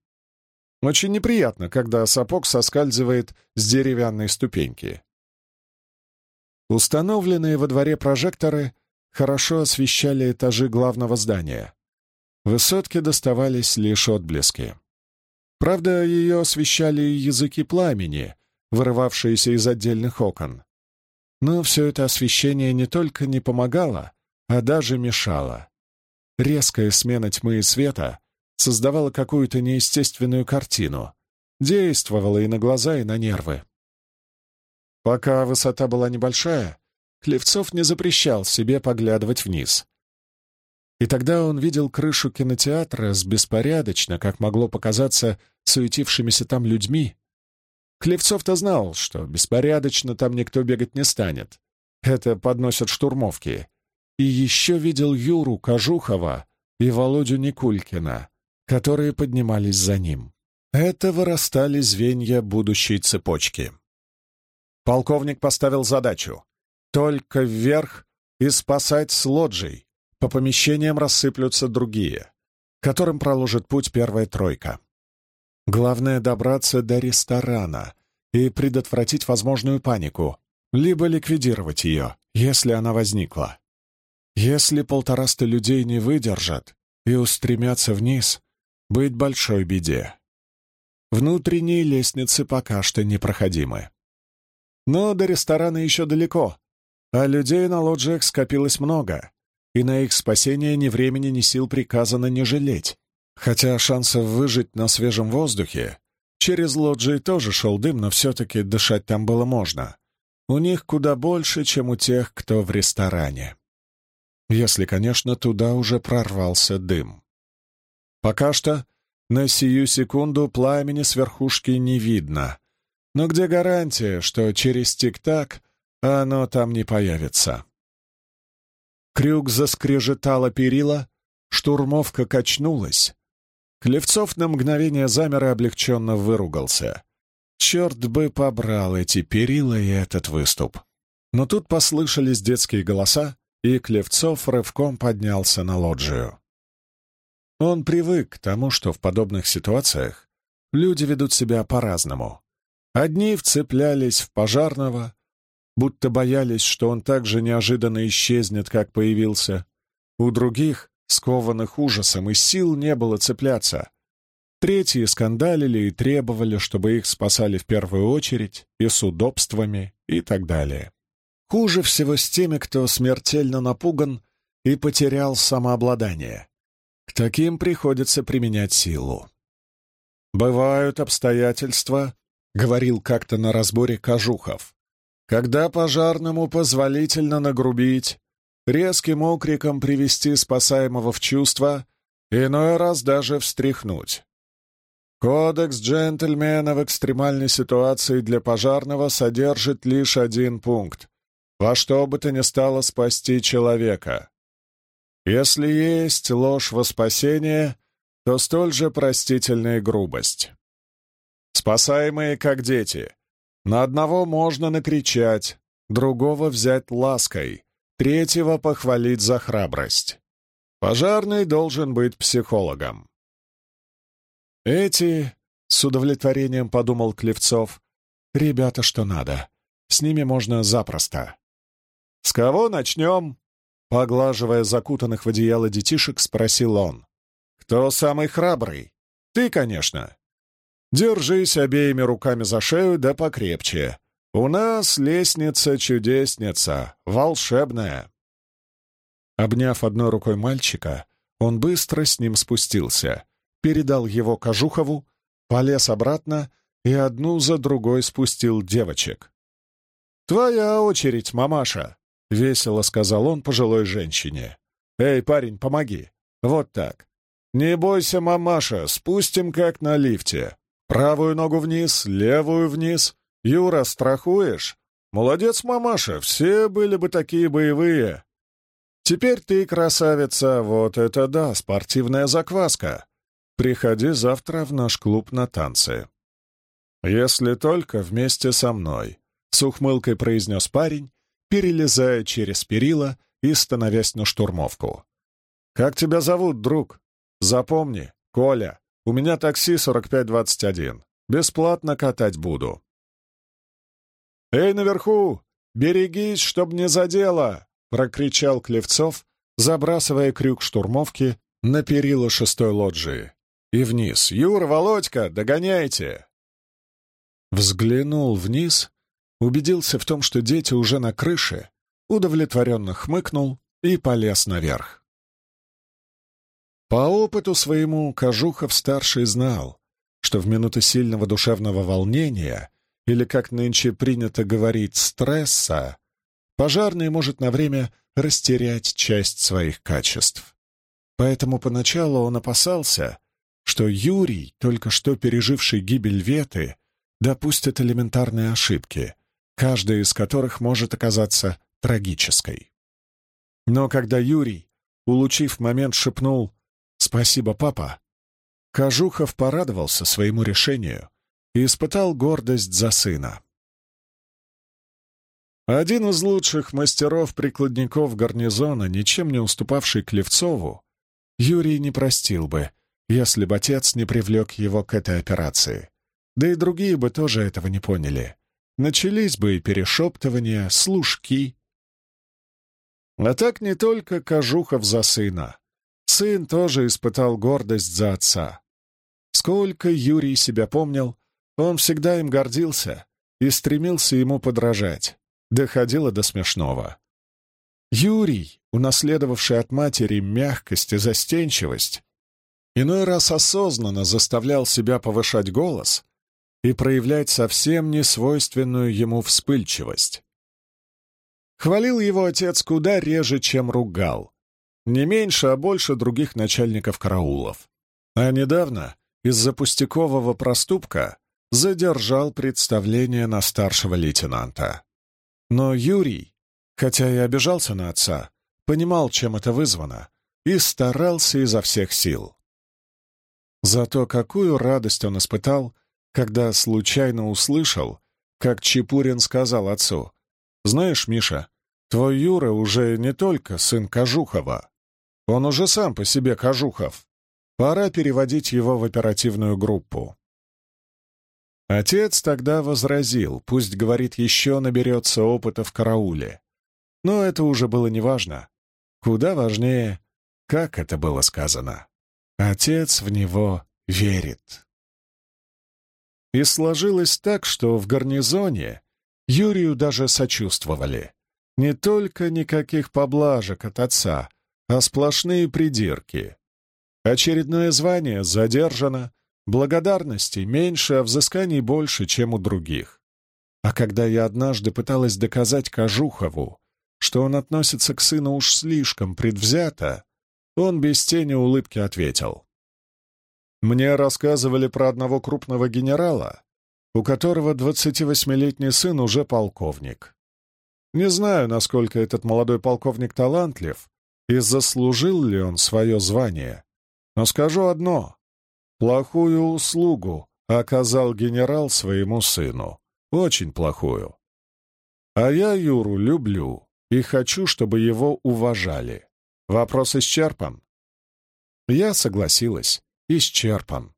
Очень неприятно, когда сапог соскальзывает с деревянной ступеньки. Установленные во дворе прожекторы хорошо освещали этажи главного здания. Высотки доставались лишь отблески. Правда, ее освещали языки пламени, вырывавшиеся из отдельных окон. Но все это освещение не только не помогало, а даже мешала. Резкая смена тьмы и света создавала какую-то неестественную картину, действовала и на глаза, и на нервы. Пока высота была небольшая, Клевцов не запрещал себе поглядывать вниз. И тогда он видел крышу кинотеатра с беспорядочно, как могло показаться, суетившимися там людьми. Клевцов-то знал, что беспорядочно там никто бегать не станет. Это подносят штурмовки. И еще видел Юру Кожухова и Володю Никулькина, которые поднимались за ним. Это вырастали звенья будущей цепочки. Полковник поставил задачу — только вверх и спасать с лоджий. По помещениям рассыплются другие, которым проложит путь первая тройка. Главное — добраться до ресторана и предотвратить возможную панику, либо ликвидировать ее, если она возникла. Если полтораста людей не выдержат и устремятся вниз, быть большой беде. Внутренние лестницы пока что непроходимы. Но до ресторана еще далеко, а людей на лоджиях скопилось много, и на их спасение ни времени, ни сил приказано не жалеть. Хотя шансов выжить на свежем воздухе через лоджии тоже шел дым, но все-таки дышать там было можно. У них куда больше, чем у тех, кто в ресторане. Если, конечно, туда уже прорвался дым. Пока что на сию секунду пламени с верхушки не видно, но где гарантия, что через тик-так оно там не появится? Крюк заскрежетала перила, штурмовка качнулась. Клевцов на мгновение замер и облегченно выругался. Черт бы побрал эти перила и этот выступ. Но тут послышались детские голоса, и Клевцов рывком поднялся на лоджию. Он привык к тому, что в подобных ситуациях люди ведут себя по-разному. Одни вцеплялись в пожарного, будто боялись, что он так же неожиданно исчезнет, как появился. У других, скованных ужасом, и сил не было цепляться. Третьи скандалили и требовали, чтобы их спасали в первую очередь, и с удобствами, и так далее. Хуже всего с теми, кто смертельно напуган и потерял самообладание. К таким приходится применять силу. Бывают обстоятельства, — говорил как-то на разборе Кожухов. «Когда пожарному позволительно нагрубить, резким окриком привести спасаемого в чувство, иной раз даже встряхнуть. Кодекс джентльмена в экстремальной ситуации для пожарного содержит лишь один пункт — во что бы то ни стало спасти человека. Если есть ложь во спасение, то столь же простительная грубость. Спасаемые, как дети. На одного можно накричать, другого взять лаской, третьего похвалить за храбрость. Пожарный должен быть психологом. Эти, с удовлетворением подумал Клевцов, ребята, что надо. С ними можно запросто. «С кого начнем?» Поглаживая закутанных в одеяло детишек, спросил он. «Кто самый храбрый?» «Ты, конечно. Держись обеими руками за шею, да покрепче. У нас лестница-чудесница, волшебная. Обняв одной рукой мальчика, он быстро с ним спустился, передал его Кожухову, полез обратно и одну за другой спустил девочек. «Твоя очередь, мамаша!» — весело сказал он пожилой женщине. «Эй, парень, помоги! Вот так! Не бойся, мамаша, спустим как на лифте!» Правую ногу вниз, левую вниз. Юра, страхуешь? Молодец, мамаша, все были бы такие боевые. Теперь ты, красавица, вот это да, спортивная закваска. Приходи завтра в наш клуб на танцы. Если только вместе со мной, — с ухмылкой произнес парень, перелезая через перила и становясь на штурмовку. «Как тебя зовут, друг? Запомни, Коля. У меня такси 4521. Бесплатно катать буду. «Эй, наверху! Берегись, чтоб не задело!» — прокричал Клевцов, забрасывая крюк штурмовки на перила шестой лоджии. И вниз. «Юр, Володька, догоняйте!» Взглянул вниз, убедился в том, что дети уже на крыше, удовлетворенно хмыкнул и полез наверх. По опыту своему Кожухов-старший знал, что в минуты сильного душевного волнения, или, как нынче принято говорить, стресса, пожарный может на время растерять часть своих качеств. Поэтому поначалу он опасался, что Юрий, только что переживший гибель Веты, допустит элементарные ошибки, каждая из которых может оказаться трагической. Но когда Юрий, улучив момент, шепнул «Спасибо, папа», Кожухов порадовался своему решению и испытал гордость за сына. Один из лучших мастеров-прикладников гарнизона, ничем не уступавший Клевцову, Юрий не простил бы, если бы отец не привлек его к этой операции. Да и другие бы тоже этого не поняли. Начались бы и перешептывания, служки. А так не только Кожухов за сына. Сын тоже испытал гордость за отца. Сколько Юрий себя помнил, он всегда им гордился и стремился ему подражать. Доходило до смешного. Юрий, унаследовавший от матери мягкость и застенчивость, иной раз осознанно заставлял себя повышать голос и проявлять совсем несвойственную ему вспыльчивость. Хвалил его отец куда реже, чем ругал. Не меньше, а больше других начальников караулов. А недавно из-за пустякового проступка задержал представление на старшего лейтенанта. Но Юрий, хотя и обижался на отца, понимал, чем это вызвано, и старался изо всех сил. Зато какую радость он испытал, когда случайно услышал, как Чепурин сказал отцу, «Знаешь, Миша, твой Юра уже не только сын Кожухова. Он уже сам по себе Кожухов. Пора переводить его в оперативную группу». Отец тогда возразил, пусть, говорит, еще наберется опыта в карауле. Но это уже было неважно. Куда важнее, как это было сказано. Отец в него верит. И сложилось так, что в гарнизоне Юрию даже сочувствовали. Не только никаких поблажек от отца, а сплошные придирки. Очередное звание задержано, благодарности меньше, а взысканий больше, чем у других. А когда я однажды пыталась доказать Кожухову, что он относится к сыну уж слишком предвзято, он без тени улыбки ответил. Мне рассказывали про одного крупного генерала, у которого 28-летний сын уже полковник. Не знаю, насколько этот молодой полковник талантлив и заслужил ли он свое звание, но скажу одно — плохую услугу оказал генерал своему сыну. Очень плохую. А я Юру люблю и хочу, чтобы его уважали. Вопрос исчерпан. Я согласилась исчерпан.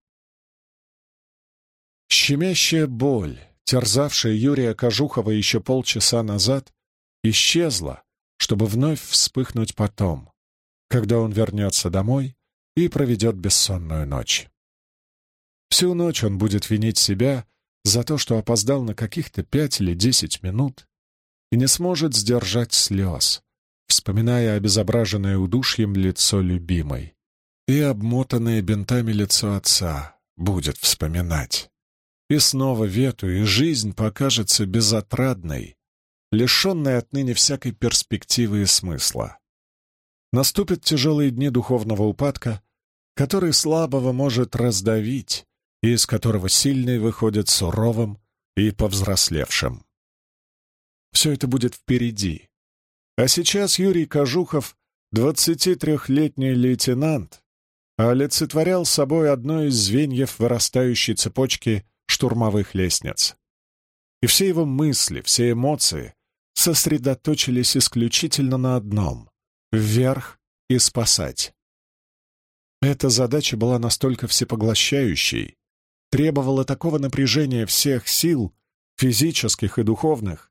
Щемящая боль, терзавшая Юрия Кожухова еще полчаса назад, исчезла, чтобы вновь вспыхнуть потом, когда он вернется домой и проведет бессонную ночь. Всю ночь он будет винить себя за то, что опоздал на каких-то пять или десять минут и не сможет сдержать слез, вспоминая обезображенное удушьем лицо любимой и обмотанное бинтами лицо отца будет вспоминать. И снова вету, и жизнь покажется безотрадной, лишенной отныне всякой перспективы и смысла. Наступят тяжелые дни духовного упадка, который слабого может раздавить, и из которого сильный выходит суровым и повзрослевшим. Все это будет впереди. А сейчас Юрий Кожухов, 23-летний лейтенант, олицетворял собой одно из звеньев вырастающей цепочки штурмовых лестниц. И все его мысли, все эмоции сосредоточились исключительно на одном — вверх и спасать. Эта задача была настолько всепоглощающей, требовала такого напряжения всех сил, физических и духовных,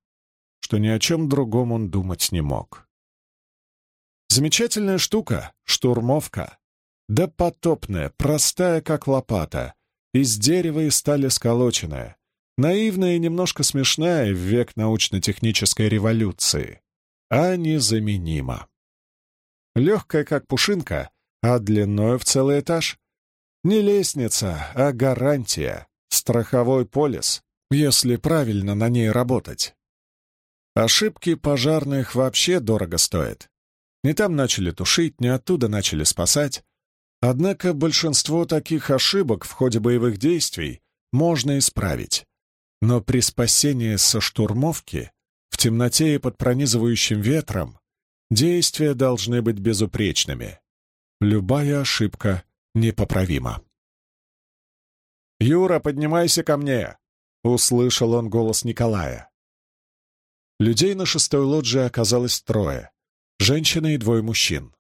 что ни о чем другом он думать не мог. Замечательная штука — штурмовка. Да потопная, простая, как лопата, из дерева и стали сколоченная, наивная и немножко смешная в век научно-технической революции, а незаменима. легкая как пушинка, а длиною в целый этаж. Не лестница, а гарантия, страховой полис, если правильно на ней работать. Ошибки пожарных вообще дорого стоят. Не там начали тушить, не оттуда начали спасать. Однако большинство таких ошибок в ходе боевых действий можно исправить. Но при спасении со штурмовки, в темноте и под пронизывающим ветром, действия должны быть безупречными. Любая ошибка непоправима. «Юра, поднимайся ко мне!» — услышал он голос Николая. Людей на шестой лоджии оказалось трое — женщина и двое мужчин.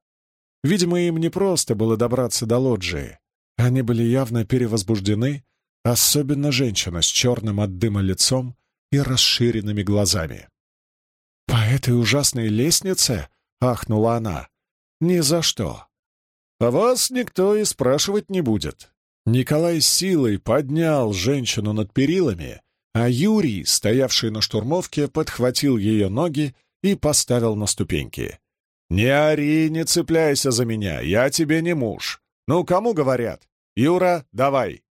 Видимо, им не просто было добраться до лоджии. Они были явно перевозбуждены, особенно женщина с черным от дыма лицом и расширенными глазами. «По этой ужасной лестнице?» — ахнула она. «Ни за что. А вас никто и спрашивать не будет». Николай силой поднял женщину над перилами, а Юрий, стоявший на штурмовке, подхватил ее ноги и поставил на ступеньки. «Не ори, не цепляйся за меня, я тебе не муж. Ну, кому говорят? Юра, давай!»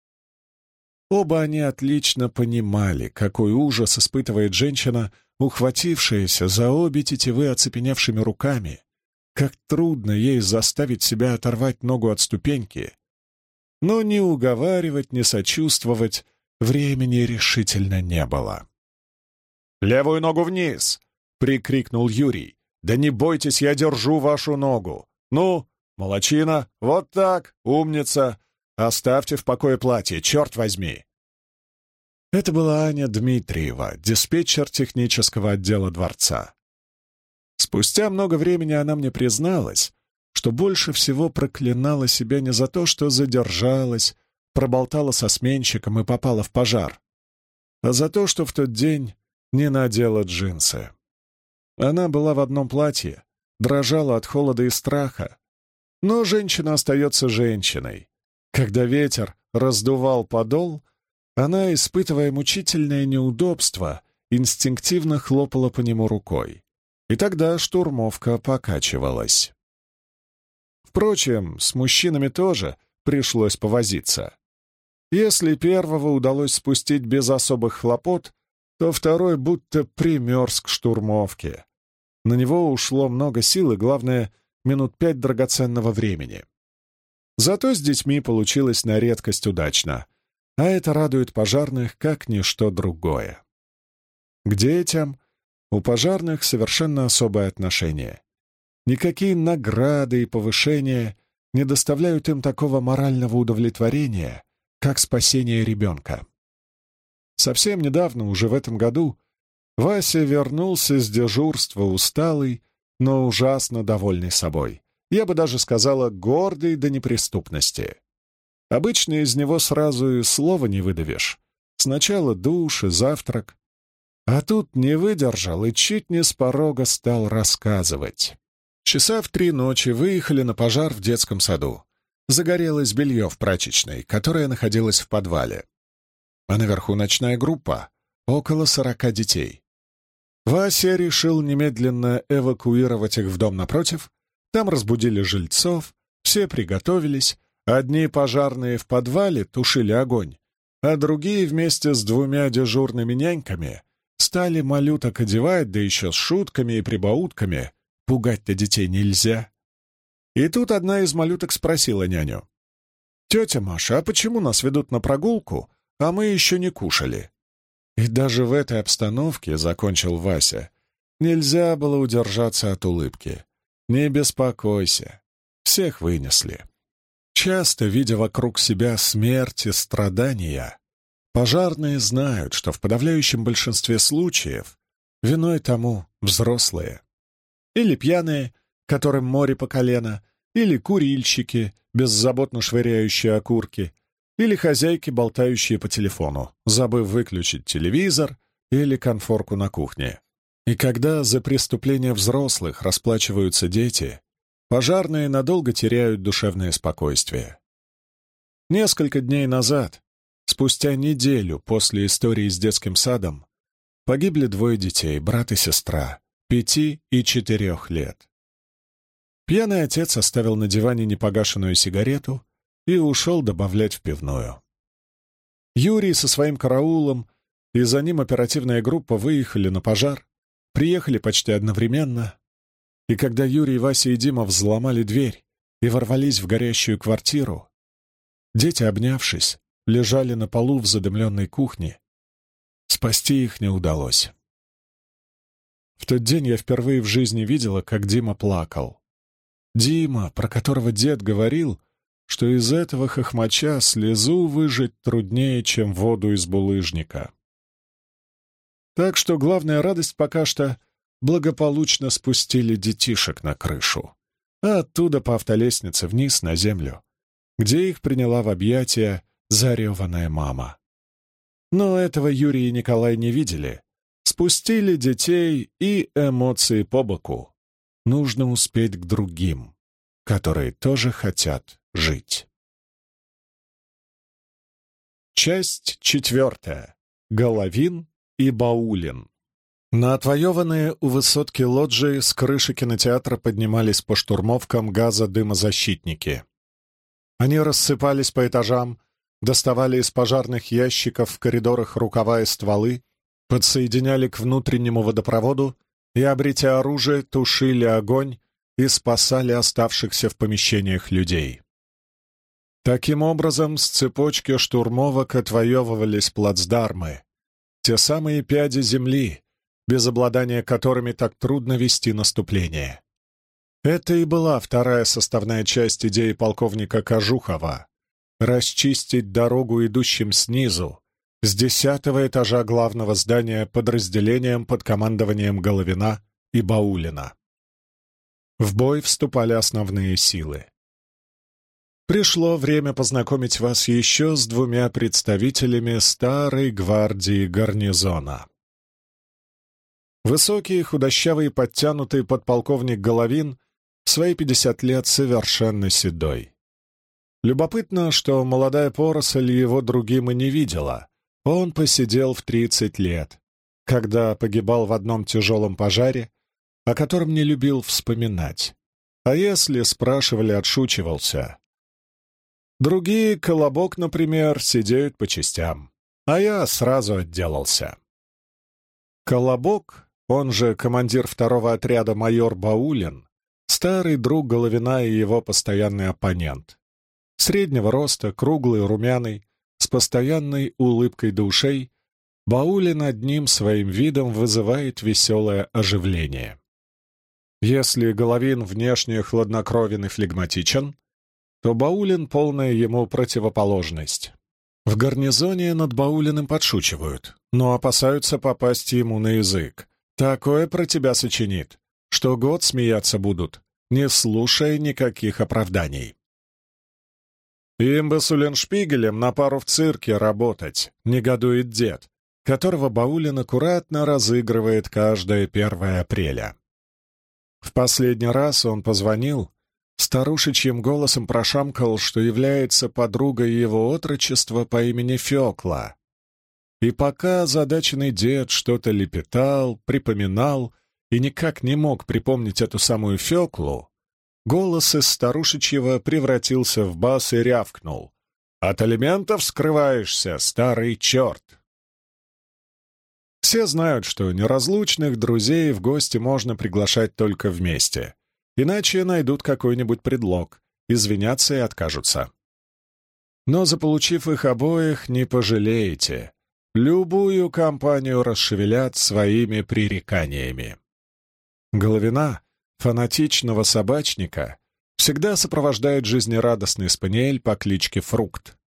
Оба они отлично понимали, какой ужас испытывает женщина, ухватившаяся за обе тетивы оцепеневшими руками, как трудно ей заставить себя оторвать ногу от ступеньки. Но ни уговаривать, ни сочувствовать Времени решительно не было. «Левую ногу вниз!» — прикрикнул Юрий. «Да не бойтесь, я держу вашу ногу! Ну, молочина, вот так, умница! Оставьте в покое платье, черт возьми!» Это была Аня Дмитриева, диспетчер технического отдела дворца. Спустя много времени она мне призналась, что больше всего проклинала себя не за то, что задержалась, проболтала со сменщиком и попала в пожар, а за то, что в тот день не надела джинсы. Она была в одном платье, дрожала от холода и страха, но женщина остается женщиной. Когда ветер раздувал подол, она, испытывая мучительное неудобство, инстинктивно хлопала по нему рукой. И тогда штурмовка покачивалась. Впрочем, с мужчинами тоже пришлось повозиться. Если первого удалось спустить без особых хлопот, то второй будто примерз к штурмовке. На него ушло много сил и, главное, минут пять драгоценного времени. Зато с детьми получилось на редкость удачно, а это радует пожарных как ничто другое. К детям у пожарных совершенно особое отношение. Никакие награды и повышения не доставляют им такого морального удовлетворения, как спасение ребенка. Совсем недавно, уже в этом году, Вася вернулся с дежурства усталый, но ужасно довольный собой. Я бы даже сказала, гордый до неприступности. Обычно из него сразу и слова не выдавишь. Сначала душ и завтрак. А тут не выдержал и чуть не с порога стал рассказывать. Часа в три ночи выехали на пожар в детском саду загорелось белье в прачечной, которая находилась в подвале. А наверху ночная группа, около сорока детей. Вася решил немедленно эвакуировать их в дом напротив, там разбудили жильцов, все приготовились, одни пожарные в подвале тушили огонь, а другие вместе с двумя дежурными няньками стали малюток одевать, да еще с шутками и прибаутками. Пугать-то детей нельзя. И тут одна из малюток спросила няню. «Тетя Маша, а почему нас ведут на прогулку, а мы еще не кушали?» И даже в этой обстановке, — закончил Вася, — нельзя было удержаться от улыбки. «Не беспокойся, всех вынесли». Часто, видя вокруг себя смерть и страдания, пожарные знают, что в подавляющем большинстве случаев виной тому взрослые. Или пьяные, которым море по колено, или курильщики, беззаботно швыряющие окурки, или хозяйки, болтающие по телефону, забыв выключить телевизор или конфорку на кухне. И когда за преступления взрослых расплачиваются дети, пожарные надолго теряют душевное спокойствие. Несколько дней назад, спустя неделю после истории с детским садом, погибли двое детей, брат и сестра, пяти и четырех лет. Пьяный отец оставил на диване непогашенную сигарету и ушел добавлять в пивную. Юрий со своим караулом и за ним оперативная группа выехали на пожар, приехали почти одновременно, и когда Юрий, Вася и Дима взломали дверь и ворвались в горящую квартиру, дети, обнявшись, лежали на полу в задымленной кухне. Спасти их не удалось. В тот день я впервые в жизни видела, как Дима плакал. Дима, про которого дед говорил, что из этого хохмача слезу выжать труднее, чем воду из булыжника. Так что главная радость пока что благополучно спустили детишек на крышу, а оттуда по автолестнице вниз на землю, где их приняла в объятия зареванная мама. Но этого Юрий и Николай не видели. Спустили детей и эмоции по боку. Нужно успеть к другим, которые тоже хотят жить. Часть четвертая. Головин и Баулин. На отвоеванные у высотки лоджии с крыши кинотеатра поднимались по штурмовкам газа-дымозащитники. Они рассыпались по этажам, доставали из пожарных ящиков в коридорах рукава и стволы, подсоединяли к внутреннему водопроводу и, обретя оружие, тушили огонь и спасали оставшихся в помещениях людей. Таким образом, с цепочки штурмовок отвоевывались плацдармы, те самые пяди земли, без обладания которыми так трудно вести наступление. Это и была вторая составная часть идеи полковника Кожухова — расчистить дорогу идущим снизу, с десятого этажа главного здания подразделением под командованием Головина и Баулина. В бой вступали основные силы. Пришло время познакомить вас еще с двумя представителями старой гвардии гарнизона. Высокий, худощавый подтянутый подполковник Головин в свои пятьдесят лет совершенно седой. Любопытно, что молодая поросль его другим и не видела. Он посидел в тридцать лет, когда погибал в одном тяжелом пожаре, о котором не любил вспоминать. А если, спрашивали, отшучивался. Другие, Колобок, например, сидеют по частям, а я сразу отделался. Колобок он же командир второго отряда майор Баулин, старый друг Головина и его постоянный оппонент. Среднего роста, круглый, румяный, с постоянной улыбкой до ушей, Баулин одним своим видом вызывает веселое оживление. Если Головин внешне хладнокровен и флегматичен, то Баулин — полная ему противоположность. В гарнизоне над Баулиным подшучивают, но опасаются попасть ему на язык, Такое про тебя сочинит, что год смеяться будут, не слушая никаких оправданий. Им бы с Уленшпигелем на пару в цирке работать, негодует дед, которого Баулин аккуратно разыгрывает каждое 1 апреля. В последний раз он позвонил, старушечьим голосом прошамкал, что является подругой его отрочества по имени Фёкла, и пока озадаченный дед что-то лепетал, припоминал и никак не мог припомнить эту самую Феклу, голос из старушечьего превратился в бас и рявкнул. «От алиментов скрываешься, старый черт!» Все знают, что неразлучных друзей в гости можно приглашать только вместе, иначе найдут какой-нибудь предлог, извинятся и откажутся. Но заполучив их обоих, не пожалеете, любую компанию расшевелят своими пререканиями. Головина, фанатичного собачника, всегда сопровождает жизнерадостный спаниель по кличке Фрукт.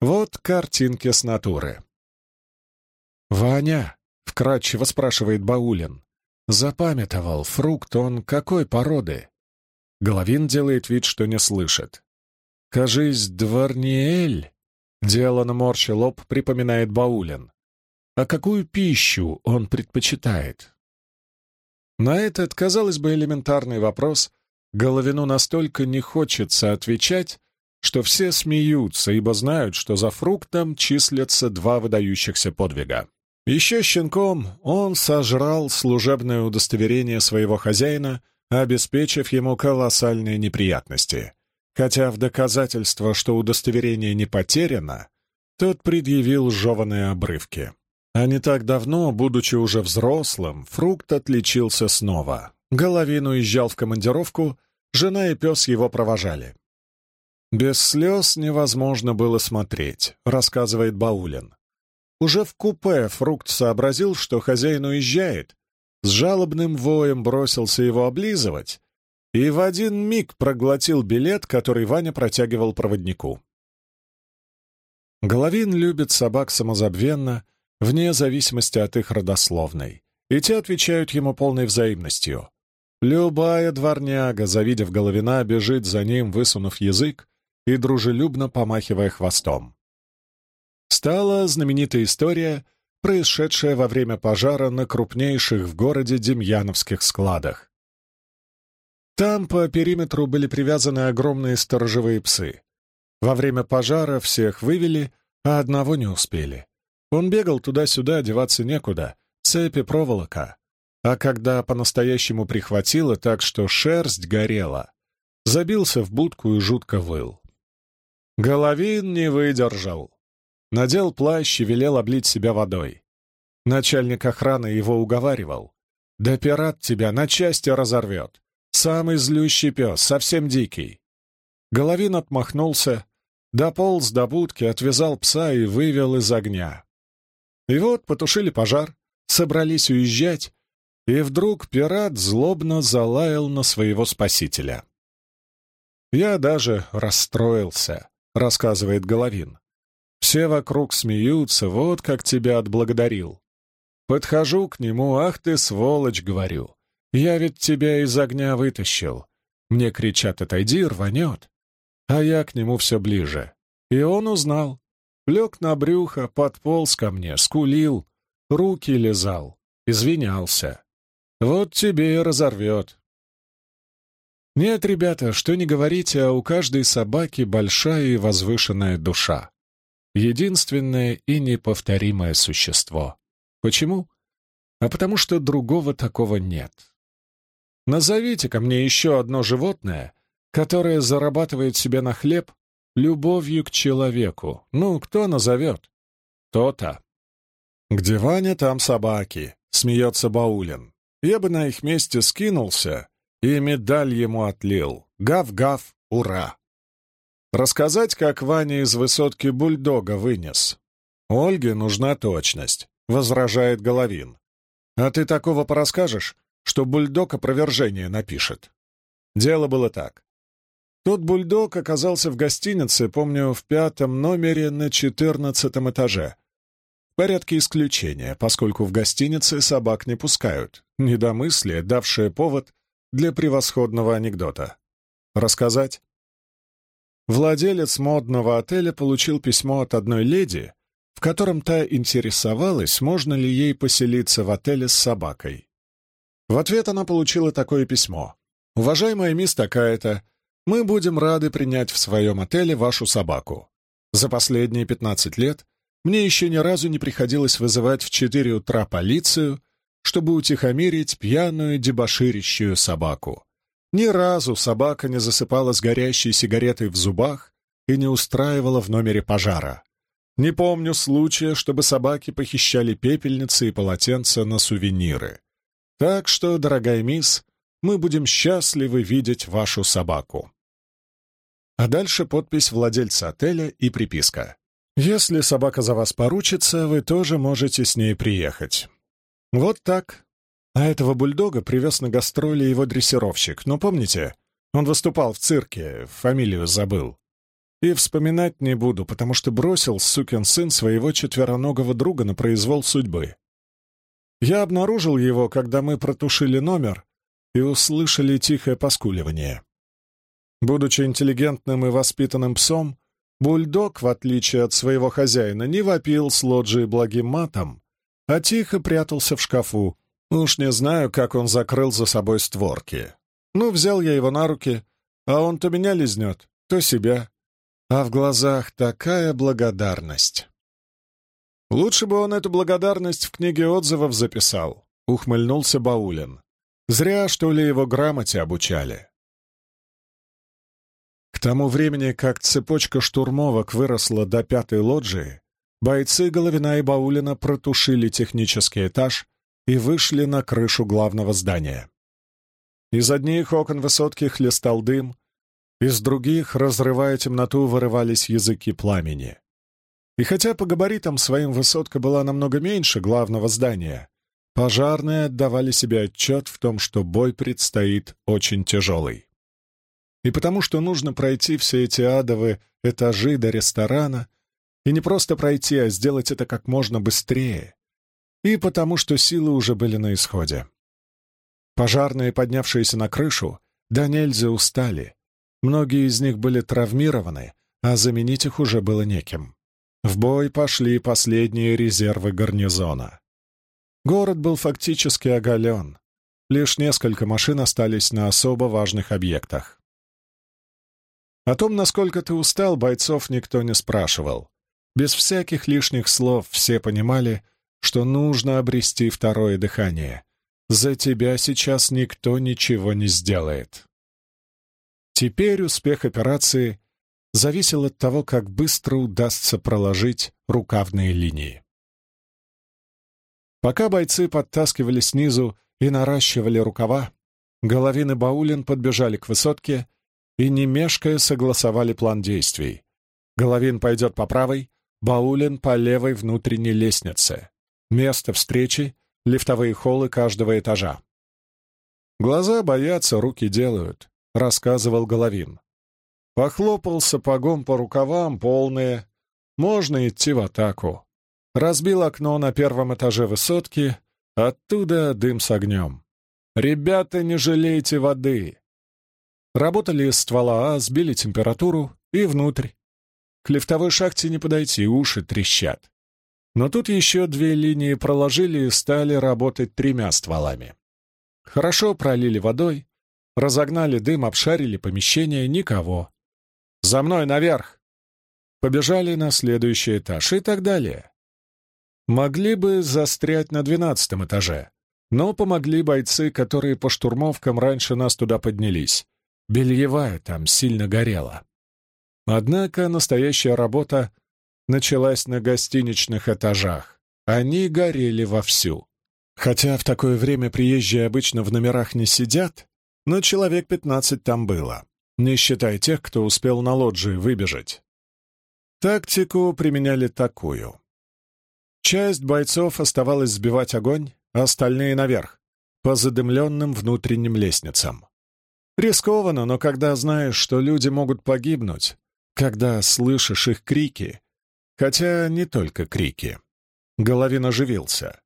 Вот картинки с натуры. «Ваня», — вкратчиво спрашивает Баулин, — запамятовал, Фрукт он какой породы? Головин делает вид, что не слышит. «Кажись, Дворниэль?» Делано морща лоб, припоминает Баулин. А какую пищу он предпочитает? На этот, казалось бы, элементарный вопрос Головину настолько не хочется отвечать, что все смеются, ибо знают, что за фруктом числятся два выдающихся подвига. Еще щенком он сожрал служебное удостоверение своего хозяина обеспечив ему колоссальные неприятности. Хотя в доказательство, что удостоверение не потеряно, тот предъявил жеванные обрывки. А не так давно, будучи уже взрослым, фрукт отличился снова. Головин уезжал в командировку, жена и пес его провожали. «Без слез невозможно было смотреть», — рассказывает Баулин. Уже в купе Фрукт сообразил, что хозяин уезжает, с жалобным воем бросился его облизывать и в один миг проглотил билет, который Ваня протягивал проводнику. Головин любит собак самозабвенно, вне зависимости от их родословной, и те отвечают ему полной взаимностью. Любая дворняга, завидев Головина, бежит за ним, высунув язык и дружелюбно помахивая хвостом. Стала знаменитая история, происшедшая во время пожара на крупнейших в городе Демьяновских складах. Там по периметру были привязаны огромные сторожевые псы. Во время пожара всех вывели, а одного не успели. Он бегал туда-сюда, деваться некуда, цепи проволока. А когда по-настоящему прихватило так, что шерсть горела, забился в будку и жутко выл. Головин не выдержал. Надел плащ и велел облить себя водой. Начальник охраны его уговаривал. «Да пират тебя на части разорвет. Самый злющий пес, совсем дикий». Головин отмахнулся, дополз до будки, отвязал пса и вывел из огня. И вот потушили пожар, собрались уезжать, и вдруг пират злобно залаял на своего спасителя. Я даже расстроился. — рассказывает Головин. «Все вокруг смеются, вот как тебя отблагодарил. Подхожу к нему, ах ты, сволочь, говорю. Я ведь тебя из огня вытащил. Мне кричат, отойди, рванет. А я к нему все ближе. И он узнал. Лег на брюхо, подполз ко мне, скулил, руки лизал, извинялся. Вот тебе и разорвет. Нет, ребята, что не говорите, а у каждой собаки большая и возвышенная душа. Единственное и неповторимое существо. Почему? А потому что другого такого нет. назовите ко мне еще одно животное, которое зарабатывает себе на хлеб любовью к человеку. Ну, кто назовет? То-то. Где Ваня, там собаки, смеется Баулин. Я бы на их месте скинулся и медаль ему отлил. Гав-гав, ура! Рассказать, как Ваня из высотки бульдога вынес. Ольге нужна точность, возражает Головин. А ты такого порасскажешь, что бульдог опровержение напишет. Дело было так. Тот бульдог оказался в гостинице, помню, в пятом номере на четырнадцатом этаже. В порядке исключения, поскольку в гостинице собак не пускают. Недомыслие, давшее повод для превосходного анекдота. Рассказать? Владелец модного отеля получил письмо от одной леди, в котором та интересовалась, можно ли ей поселиться в отеле с собакой. В ответ она получила такое письмо. «Уважаемая мисс такая-то, мы будем рады принять в своем отеле вашу собаку. За последние 15 лет мне еще ни разу не приходилось вызывать в 4 утра полицию чтобы утихомирить пьяную дебоширящую собаку. Ни разу собака не засыпала с горящей сигаретой в зубах и не устраивала в номере пожара. Не помню случая, чтобы собаки похищали пепельницы и полотенца на сувениры. Так что, дорогая мисс, мы будем счастливы видеть вашу собаку. А дальше подпись владельца отеля и приписка. Если собака за вас поручится, вы тоже можете с ней приехать. Вот так. А этого бульдога привез на гастроли его дрессировщик. Но помните, он выступал в цирке, фамилию забыл. И вспоминать не буду, потому что бросил сукин сын своего четвероногого друга на произвол судьбы. Я обнаружил его, когда мы протушили номер и услышали тихое поскуливание. Будучи интеллигентным и воспитанным псом, бульдог, в отличие от своего хозяина, не вопил с лоджией благим матом, а тихо прятался в шкафу. Уж не знаю, как он закрыл за собой створки. Ну, взял я его на руки, а он то меня лизнет, то себя. А в глазах такая благодарность. Лучше бы он эту благодарность в книге отзывов записал, ухмыльнулся Баулин. Зря, что ли, его грамоте обучали. К тому времени, как цепочка штурмовок выросла до пятой лоджии, бойцы Головина и Баулина протушили технический этаж и вышли на крышу главного здания. Из одних окон высотки хлестал дым, из других, разрывая темноту, вырывались языки пламени. И хотя по габаритам своим высотка была намного меньше главного здания, пожарные отдавали себе отчет в том, что бой предстоит очень тяжелый. И потому что нужно пройти все эти адовые этажи до ресторана, и не просто пройти, а сделать это как можно быстрее, и потому что силы уже были на исходе. Пожарные, поднявшиеся на крышу, да нельзя устали. Многие из них были травмированы, а заменить их уже было неким. В бой пошли последние резервы гарнизона. Город был фактически оголен. Лишь несколько машин остались на особо важных объектах. О том, насколько ты устал, бойцов никто не спрашивал. Без всяких лишних слов все понимали, что нужно обрести второе дыхание. За тебя сейчас никто ничего не сделает. Теперь успех операции зависел от того, как быстро удастся проложить рукавные линии. Пока бойцы подтаскивали снизу и наращивали рукава, Головин и Баулин подбежали к высотке и, не мешкая, согласовали план действий. Головин пойдет по правой, Баулин по левой внутренней лестнице. Место встречи — лифтовые холлы каждого этажа. «Глаза боятся, руки делают», — рассказывал Головин. Похлопал сапогом по рукавам, полные. Можно идти в атаку. Разбил окно на первом этаже высотки, оттуда дым с огнем. «Ребята, не жалейте воды!» Работали из ствола А, сбили температуру и внутрь. К лифтовой шахте не подойти, уши трещат. Но тут еще две линии проложили и стали работать тремя стволами. Хорошо пролили водой, разогнали дым, обшарили помещение, никого. «За мной наверх!» Побежали на следующий этаж и так далее. Могли бы застрять на двенадцатом этаже, но помогли бойцы, которые по штурмовкам раньше нас туда поднялись. Бельевая там сильно горела. Однако настоящая работа началась на гостиничных этажах. Они горели вовсю. Хотя в такое время приезжие обычно в номерах не сидят, но человек пятнадцать там было, не считая тех, кто успел на лоджии выбежать. Тактику применяли такую. Часть бойцов оставалась сбивать огонь, а остальные наверх, по задымленным внутренним лестницам. Рискованно, но когда знаешь, что люди могут погибнуть, когда слышишь их крики, хотя не только крики. Головин оживился.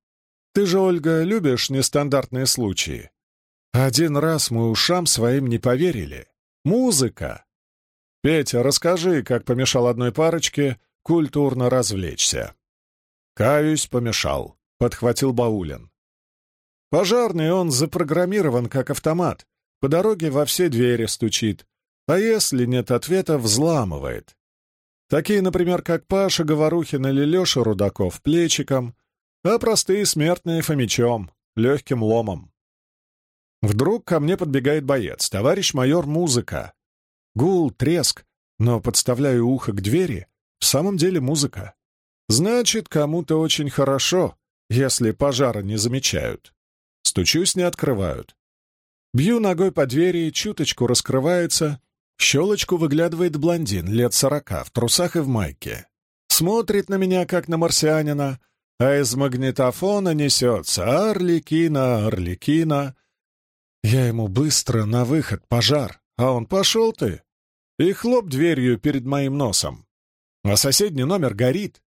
«Ты же, Ольга, любишь нестандартные случаи. Один раз мы ушам своим не поверили. Музыка! Петя, расскажи, как помешал одной парочке культурно развлечься». «Каюсь, помешал», — подхватил Баулин. «Пожарный он запрограммирован как автомат. По дороге во все двери стучит, а если нет ответа, взламывает. Такие, например, как Паша Говорухин или Леша Рудаков плечиком, а простые смертные Фомичом, легким ломом. Вдруг ко мне подбегает боец, товарищ майор музыка. Гул, треск, но подставляю ухо к двери, в самом деле музыка. Значит, кому-то очень хорошо, если пожара не замечают. Стучусь, не открывают. Бью ногой по двери, чуточку раскрывается, в щелочку выглядывает блондин лет сорока, в трусах и в майке. Смотрит на меня, как на марсианина, а из магнитофона несется «Орликина, Орликина». Я ему быстро на выход, пожар, а он «Пошел ты!» и хлоп дверью перед моим носом. А соседний номер горит.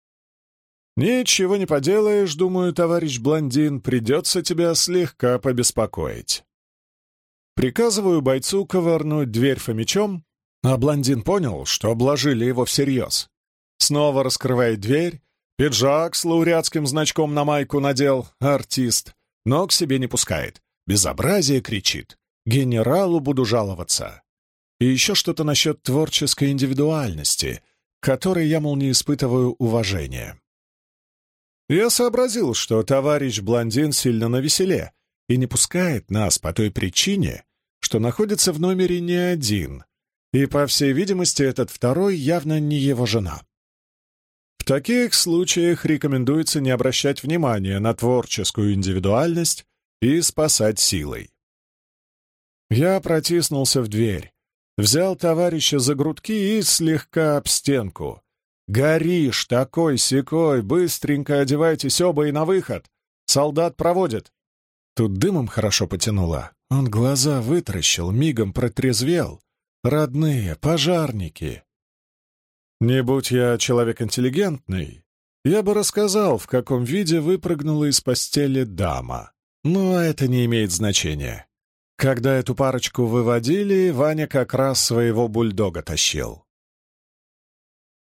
«Ничего не поделаешь, думаю, товарищ блондин, придется тебя слегка побеспокоить». Приказываю бойцу ковырнуть дверь фомичом, а блондин понял, что обложили его всерьез. Снова раскрывает дверь, пиджак с лауреатским значком на майку надел, артист, но к себе не пускает. Безобразие кричит. Генералу буду жаловаться. И еще что-то насчет творческой индивидуальности, которой я, мол, не испытываю уважения. Я сообразил, что товарищ блондин сильно навеселе, и не пускает нас по той причине, что находится в номере не один, и, по всей видимости, этот второй явно не его жена. В таких случаях рекомендуется не обращать внимания на творческую индивидуальность и спасать силой. Я протиснулся в дверь, взял товарища за грудки и слегка об стенку. «Горишь, такой-сякой, быстренько одевайтесь оба и на выход! Солдат проводит!» Тут дымом хорошо потянуло. Он глаза вытаращил, мигом протрезвел. «Родные, пожарники!» Не будь я человек интеллигентный, я бы рассказал, в каком виде выпрыгнула из постели дама. Но это не имеет значения. Когда эту парочку выводили, Ваня как раз своего бульдога тащил.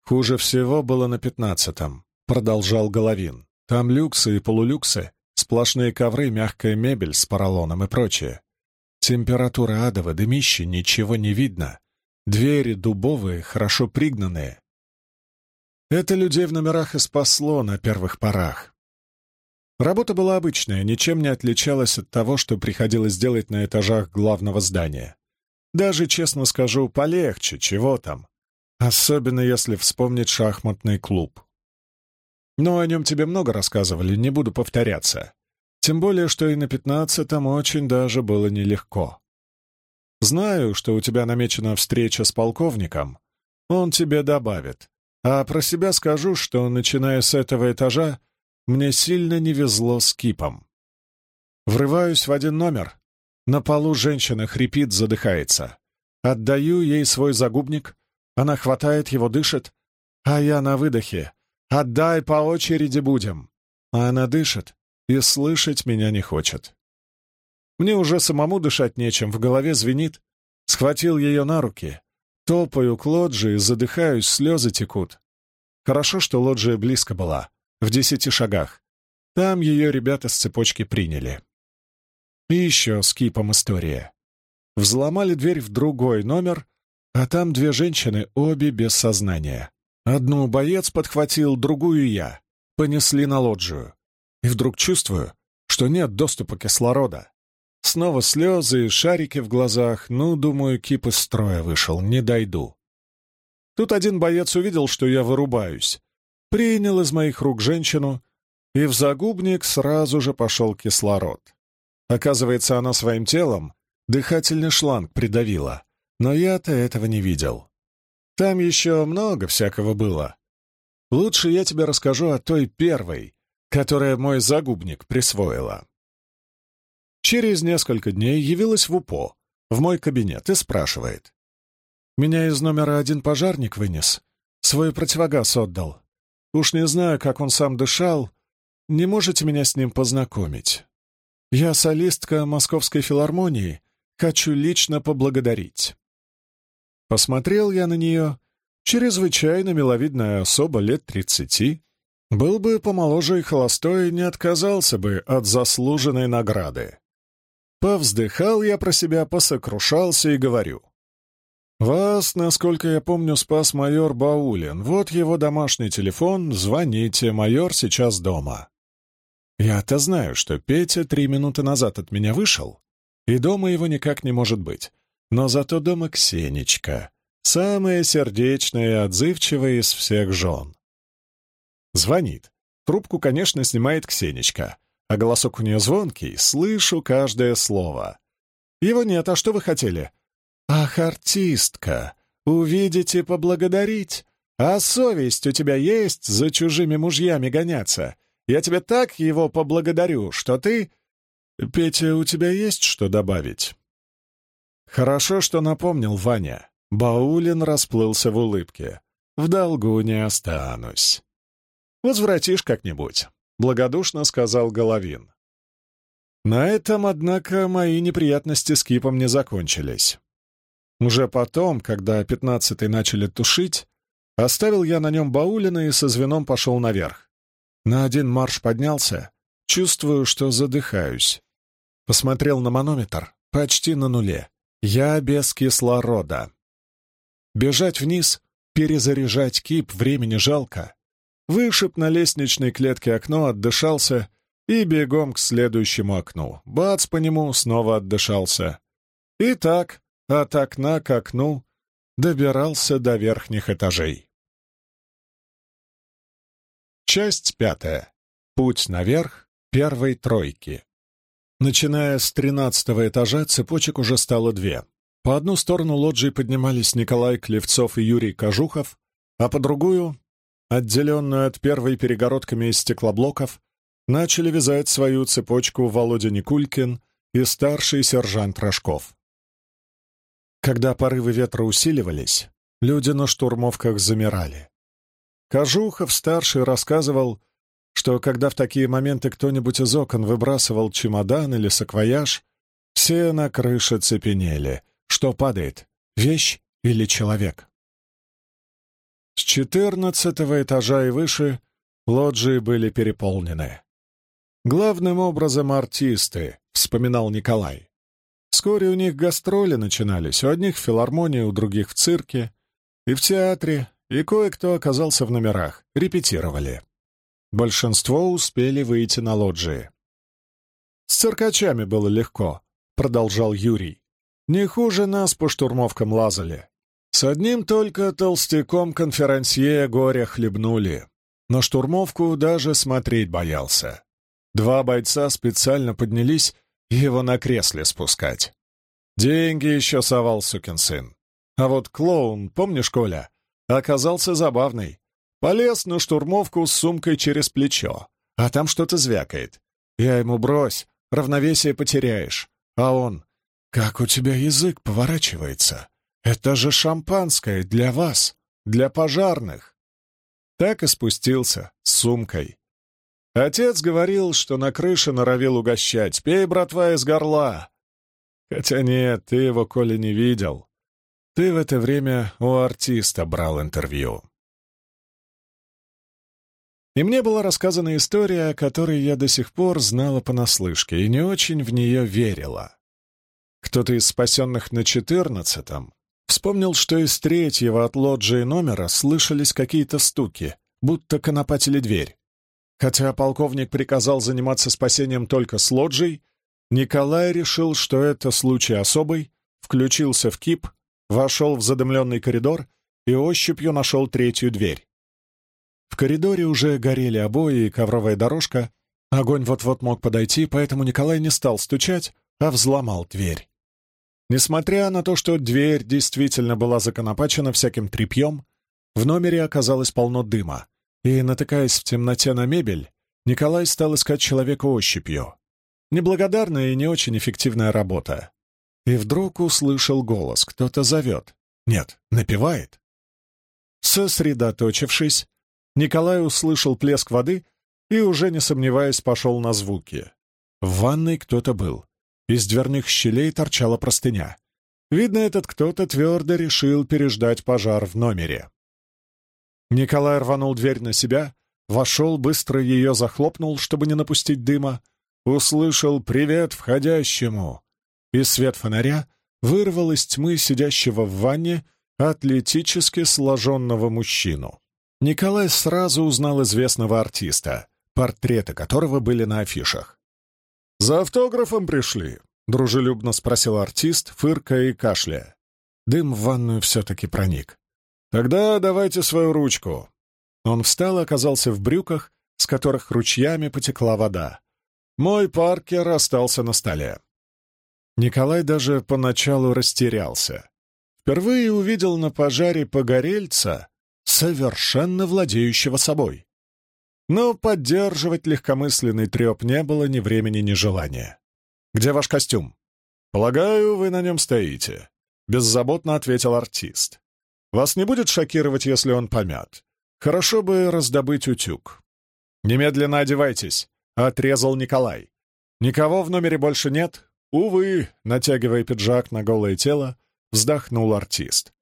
«Хуже всего было на пятнадцатом», — продолжал Головин. «Там люксы и полулюксы, сплошные ковры, мягкая мебель с поролоном и прочее. Температура адова, дымище, ничего не видно. Двери дубовые, хорошо пригнанные. Это людей в номерах и спасло на первых порах. Работа была обычная, ничем не отличалась от того, что приходилось делать на этажах главного здания. Даже, честно скажу, полегче, чего там. Особенно если вспомнить шахматный клуб. Но о нем тебе много рассказывали, не буду повторяться. Тем более, что и на пятнадцатом очень даже было нелегко. Знаю, что у тебя намечена встреча с полковником. Он тебе добавит. А про себя скажу, что, начиная с этого этажа, мне сильно не везло с кипом. Врываюсь в один номер. На полу женщина хрипит, задыхается. Отдаю ей свой загубник. Она хватает его, дышит. А я на выдохе. «Отдай, по очереди будем». А она дышит и слышать меня не хочет. Мне уже самому дышать нечем, в голове звенит. Схватил ее на руки. Топаю к лоджии, задыхаюсь, слезы текут. Хорошо, что лоджия близко была, в десяти шагах. Там ее ребята с цепочки приняли. И еще с кипом история. Взломали дверь в другой номер, а там две женщины, обе без сознания. Одну боец подхватил, другую я. Понесли на лоджию. И вдруг чувствую, что нет доступа кислорода. Снова слезы и шарики в глазах. Ну, думаю, кип из строя вышел, не дойду. Тут один боец увидел, что я вырубаюсь. Принял из моих рук женщину, и в загубник сразу же пошел кислород. Оказывается, она своим телом дыхательный шланг придавила, но я-то этого не видел. Там еще много всякого было. Лучше я тебе расскажу о той первой, которая мой загубник присвоила. Через несколько дней явилась в УПО, в мой кабинет, и спрашивает. «Меня из номера один пожарник вынес, свой противогаз отдал. Уж не знаю, как он сам дышал, не можете меня с ним познакомить? Я солистка Московской филармонии, хочу лично поблагодарить». Посмотрел я на нее, чрезвычайно миловидная особа лет тридцати, был бы помоложе и холостой, не отказался бы от заслуженной награды. Повздыхал я про себя, посокрушался и говорю. «Вас, насколько я помню, спас майор Баулин. Вот его домашний телефон. Звоните, майор сейчас дома». Я-то знаю, что Петя три минуты назад от меня вышел, и дома его никак не может быть. Но зато дома Ксенечка, самая сердечная и отзывчивая из всех жен. Звонит. Трубку, конечно, снимает Ксенечка а голосок у нее звонкий, слышу каждое слово. Его нет, а что вы хотели? Ах, артистка, увидите, поблагодарить. А совесть у тебя есть за чужими мужьями гоняться? Я тебе так его поблагодарю, что ты... Петя, у тебя есть что добавить? Хорошо, что напомнил Ваня. Баулин расплылся в улыбке. В долгу не останусь. Возвратишь как-нибудь. — благодушно сказал Головин. На этом, однако, мои неприятности с Кипом не закончились. Уже потом, когда пятнадцатый начали тушить, оставил я на нем Баулина и со звеном пошел наверх. На один марш поднялся, чувствую, что задыхаюсь. Посмотрел на манометр, почти на нуле. Я без кислорода. Бежать вниз, перезаряжать кип, времени жалко. Вышиб на лестничной клетке окно, отдышался, и бегом к следующему окну. Бац по нему, снова отдышался. И так, от окна к окну, добирался до верхних этажей. Часть пятая. Путь наверх первой тройки. Начиная с тринадцатого этажа, цепочек уже стало две. По одну сторону лоджии поднимались Николай Клевцов и Юрий Кожухов, а по другую, отделенную от первой перегородками из стеклоблоков, начали вязать свою цепочку Володя Никулькин и старший сержант Рожков. Когда порывы ветра усиливались, люди на штурмовках замирали. Кожухов-старший рассказывал, что когда в такие моменты кто-нибудь из окон выбрасывал чемодан или саквояж, все на крыше цепенели. Что падает, вещь или человек? С четырнадцатого этажа и выше лоджии были переполнены. Главным образом артисты, вспоминал Николай. Вскоре у них гастроли начинались, у одних в филармонии, у других в цирке, и в театре, и кое-кто оказался в номерах, репетировали. Большинство успели выйти на лоджии. «С циркачами было легко», — продолжал Юрий. «Не хуже нас по штурмовкам лазали. С одним только толстяком конферансье горя хлебнули. На штурмовку даже смотреть боялся. Два бойца специально поднялись его на кресле спускать. Деньги еще совал сукин сын. А вот клоун, помнишь, Коля, оказался забавный. Полез на штурмовку с сумкой через плечо, а там что-то звякает. Я ему брось, равновесие потеряешь. А он, как у тебя язык поворачивается? Это же шампанское для вас, для пожарных. Так и спустился с сумкой. Отец говорил, что на крыше норовил угощать. «Пей, братва, из горла!» Хотя нет, ты его, Коля, не видел. Ты в это время у артиста брал интервью. И мне была рассказана история, о которой я до сих пор знала понаслышке и не очень в нее верила. Кто-то из спасенных на четырнадцатом вспомнил, что из третьего от лоджии номера слышались какие-то стуки, будто конопатили дверь. Хотя полковник приказал заниматься спасением только с лоджией, Николай решил, что это случай особый, включился в кип, вошел в задымленный коридор и ощупью нашел третью дверь. В коридоре уже горели обои и ковровая дорожка, огонь вот-вот мог подойти, поэтому Николай не стал стучать, а взломал дверь. Несмотря на то, что дверь действительно была законопачена всяким тряпьем, в номере оказалось полно дыма, и, натыкаясь в темноте на мебель, Николай стал искать человека ощупью. Неблагодарная и не очень эффективная работа. И вдруг услышал голос, кто-то зовет. Нет, напевает. Сосредоточившись, Николай услышал плеск воды и, уже не сомневаясь, пошел на звуки. В ванной кто-то был. Из дверных щелей торчала простыня. Видно, этот кто-то твердо решил переждать пожар в номере. Николай рванул дверь на себя, вошел, быстро ее захлопнул, чтобы не напустить дыма, услышал «Привет входящему!» и свет фонаря вырвал из тьмы сидящего в ванне атлетически сложенного мужчину. Николай сразу узнал известного артиста, портреты которого были на афишах. «За автографом пришли?» — дружелюбно спросил артист, фыркая и кашляя. Дым в ванную все-таки проник. «Тогда давайте свою ручку». Он встал и оказался в брюках, с которых ручьями потекла вода. Мой паркер остался на столе. Николай даже поначалу растерялся. Впервые увидел на пожаре погорельца, совершенно владеющего собой. Но поддерживать легкомысленный треп не было ни времени, ни желания. «Где ваш костюм?» «Полагаю, вы на нем стоите», — беззаботно ответил артист. Вас не будет шокировать, если он помят. Хорошо бы раздобыть утюг. Немедленно одевайтесь, отрезал Николай. Никого в номере больше нет? Увы, натягивая пиджак на голое тело, вздохнул артист.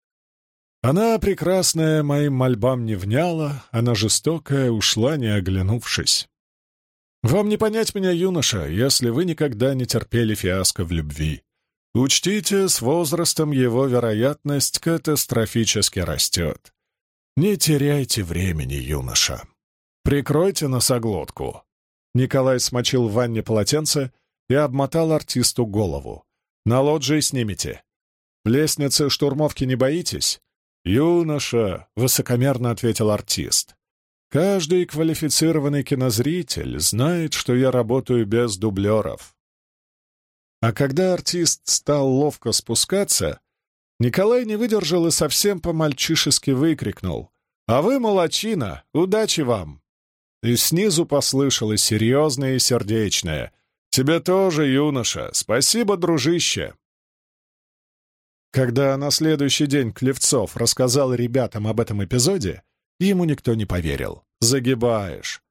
Она, прекрасная, моим мольбам не вняла, она жестокая, ушла, не оглянувшись. Вам не понять меня, юноша, если вы никогда не терпели фиаско в любви. Учтите, с возрастом его вероятность катастрофически растет. Не теряйте времени, юноша. Прикройте носоглотку. Николай смочил в ванне полотенце и обмотал артисту голову. «На лоджии снимите. Лестницы штурмовки не боитесь?» «Юноша», — высокомерно ответил артист. «Каждый квалифицированный кинозритель знает, что я работаю без дублеров». А когда артист стал ловко спускаться, Николай не выдержал и совсем по-мальчишески выкрикнул. «А вы молочина! Удачи вам!» И снизу послышалось серьезное и сердечное. «Тебе тоже, юноша! Спасибо, дружище!» Когда на следующий день Клевцов рассказал ребятам об этом эпизоде, ему никто не поверил. «Загибаешь!»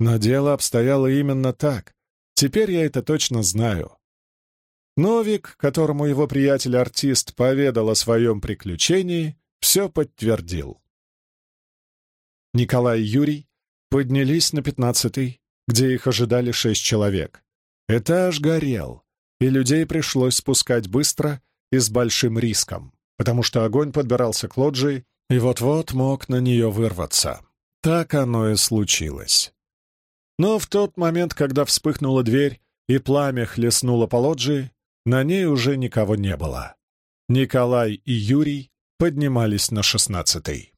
Но дело обстояло именно так. Теперь я это точно знаю. Новик, которому его приятель-артист поведал о своем приключении, все подтвердил. Николай и Юрий Поднялись на пятнадцатый, где их ожидали шесть человек. Этаж горел, и людей пришлось спускать быстро и с большим риском, потому что огонь подбирался к лоджии и вот-вот мог на нее вырваться. Так оно и случилось. Но в тот момент, когда вспыхнула дверь и пламя хлестнуло по лоджии, на ней уже никого не было. Николай и Юрий поднимались на шестнадцатый.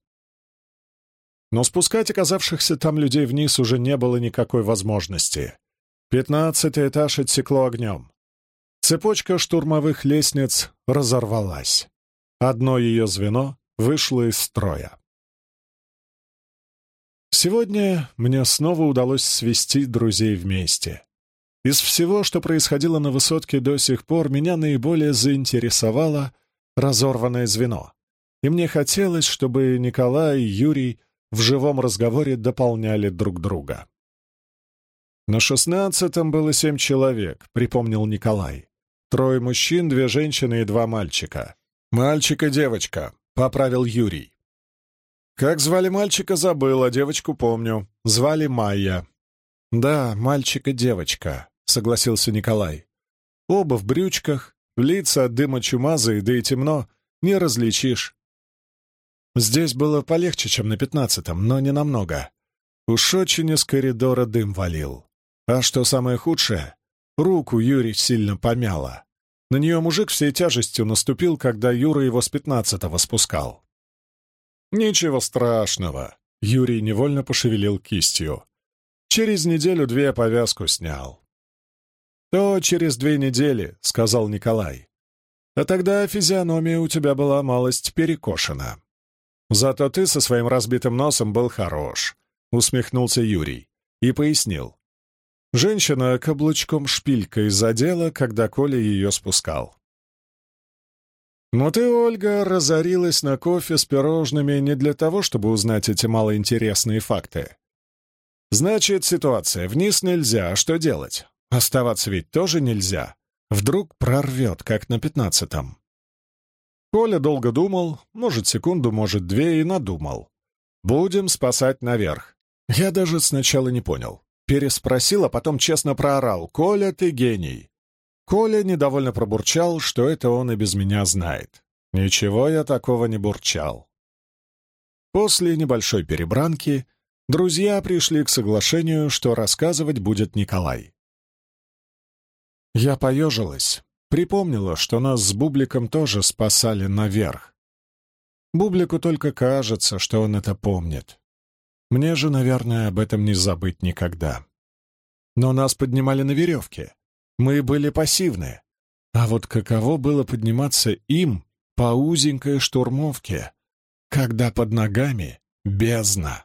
Но спускать оказавшихся там людей вниз уже не было никакой возможности. Пятнадцатый этаж отсекло огнем. Цепочка штурмовых лестниц разорвалась. Одно ее звено вышло из строя. Сегодня мне снова удалось свести друзей вместе. Из всего, что происходило на высотке до сих пор, меня наиболее заинтересовало разорванное звено. И мне хотелось, чтобы Николай и Юрий в живом разговоре дополняли друг друга. На шестнадцатом было семь человек, припомнил Николай. Трое мужчин, две женщины и два мальчика. «Мальчик и девочка», — поправил Юрий. «Как звали мальчика, забыл, а девочку помню. Звали Майя». «Да, мальчик и девочка», — согласился Николай. «Оба в брючках, лица от дыма чумазые, да и темно, не различишь. Здесь было полегче, чем на пятнадцатом, но не намного. Уж очень из коридора дым валил. А что самое худшее, руку Юрий сильно помяло. На нее мужик всей тяжестью наступил, когда Юра его с пятнадцатого спускал. «Ничего страшного», — Юрий невольно пошевелил кистью. «Через неделю-две повязку снял». «То через две недели», — сказал Николай. «А тогда физиономия у тебя была малость перекошена». «Зато ты со своим разбитым носом был хорош», — усмехнулся Юрий и пояснил. Женщина каблучком-шпилькой задела, когда Коля ее спускал. Но ты, Ольга, разорилась на кофе с пирожными не для того, чтобы узнать эти малоинтересные факты. Значит, ситуация. Вниз нельзя, а что делать? Оставаться ведь тоже нельзя. Вдруг прорвет, как на пятнадцатом. Коля долго думал, может, секунду, может, две, и надумал. «Будем спасать наверх». Я даже сначала не понял. Переспросил, а потом честно проорал. «Коля, ты гений!» Коля недовольно пробурчал, что это он и без меня знает. Ничего я такого не бурчал. После небольшой перебранки друзья пришли к соглашению, что рассказывать будет Николай. Я поежилась, Припомнила, что нас с Бубликом тоже спасали наверх. Бублику только кажется, что он это помнит. Мне же, наверное, об этом не забыть никогда. Но нас поднимали на веревке. Мы были пассивны. А вот каково было подниматься им по узенькой штурмовке, когда под ногами бездна?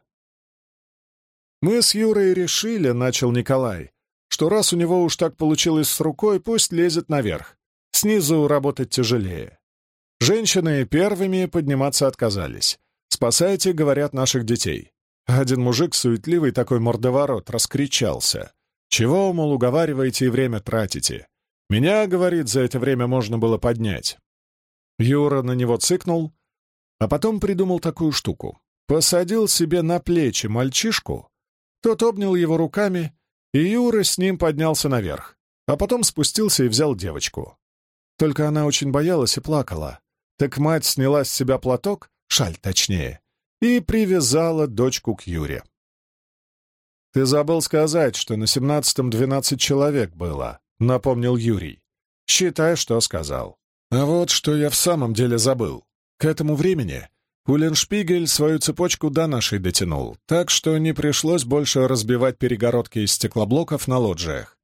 Мы с Юрой решили, — начал Николай, что раз у него уж так получилось с рукой, пусть лезет наверх. Снизу работать тяжелее. Женщины первыми подниматься отказались. «Спасайте, — говорят, — наших детей». Один мужик, суетливый такой мордоворот, раскричался. «Чего, мол, уговариваете и время тратите? Меня, — говорит, — за это время можно было поднять». Юра на него цыкнул, а потом придумал такую штуку. Посадил себе на плечи мальчишку, тот обнял его руками и Юра с ним поднялся наверх, а потом спустился и взял девочку. Только она очень боялась и плакала. Так мать сняла с себя платок, шаль точнее, и привязала дочку к Юре. «Ты забыл сказать, что на семнадцатом двенадцать человек было», — напомнил Юрий. «Считай, что сказал». А вот что я в самом деле забыл. К этому времени Уленшпигель свою цепочку до нашей дотянул, так что не пришлось больше разбивать перегородки из стеклоблоков на лоджиях.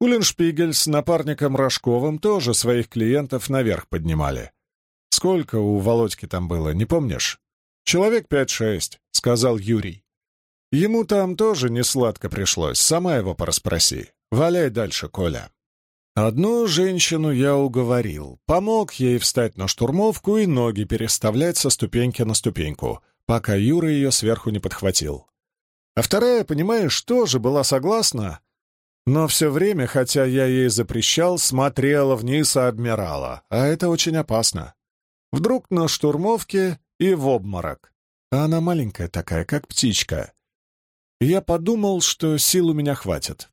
Уленшпигель с напарником Рожковым тоже своих клиентов наверх поднимали. Сколько у Володьки там было, не помнишь? Человек пять-шесть, сказал Юрий. Ему там тоже не сладко пришлось, сама его порасспроси. Валяй дальше, Коля. Одну женщину я уговорил, помог ей встать на штурмовку и ноги переставлять со ступеньки на ступеньку, пока Юра ее сверху не подхватил. А вторая, понимаешь, тоже была согласна, но все время, хотя я ей запрещал, смотрела вниз и обмирала, а это очень опасно. Вдруг на штурмовке и в обморок. А она маленькая такая, как птичка. Я подумал, что сил у меня хватит.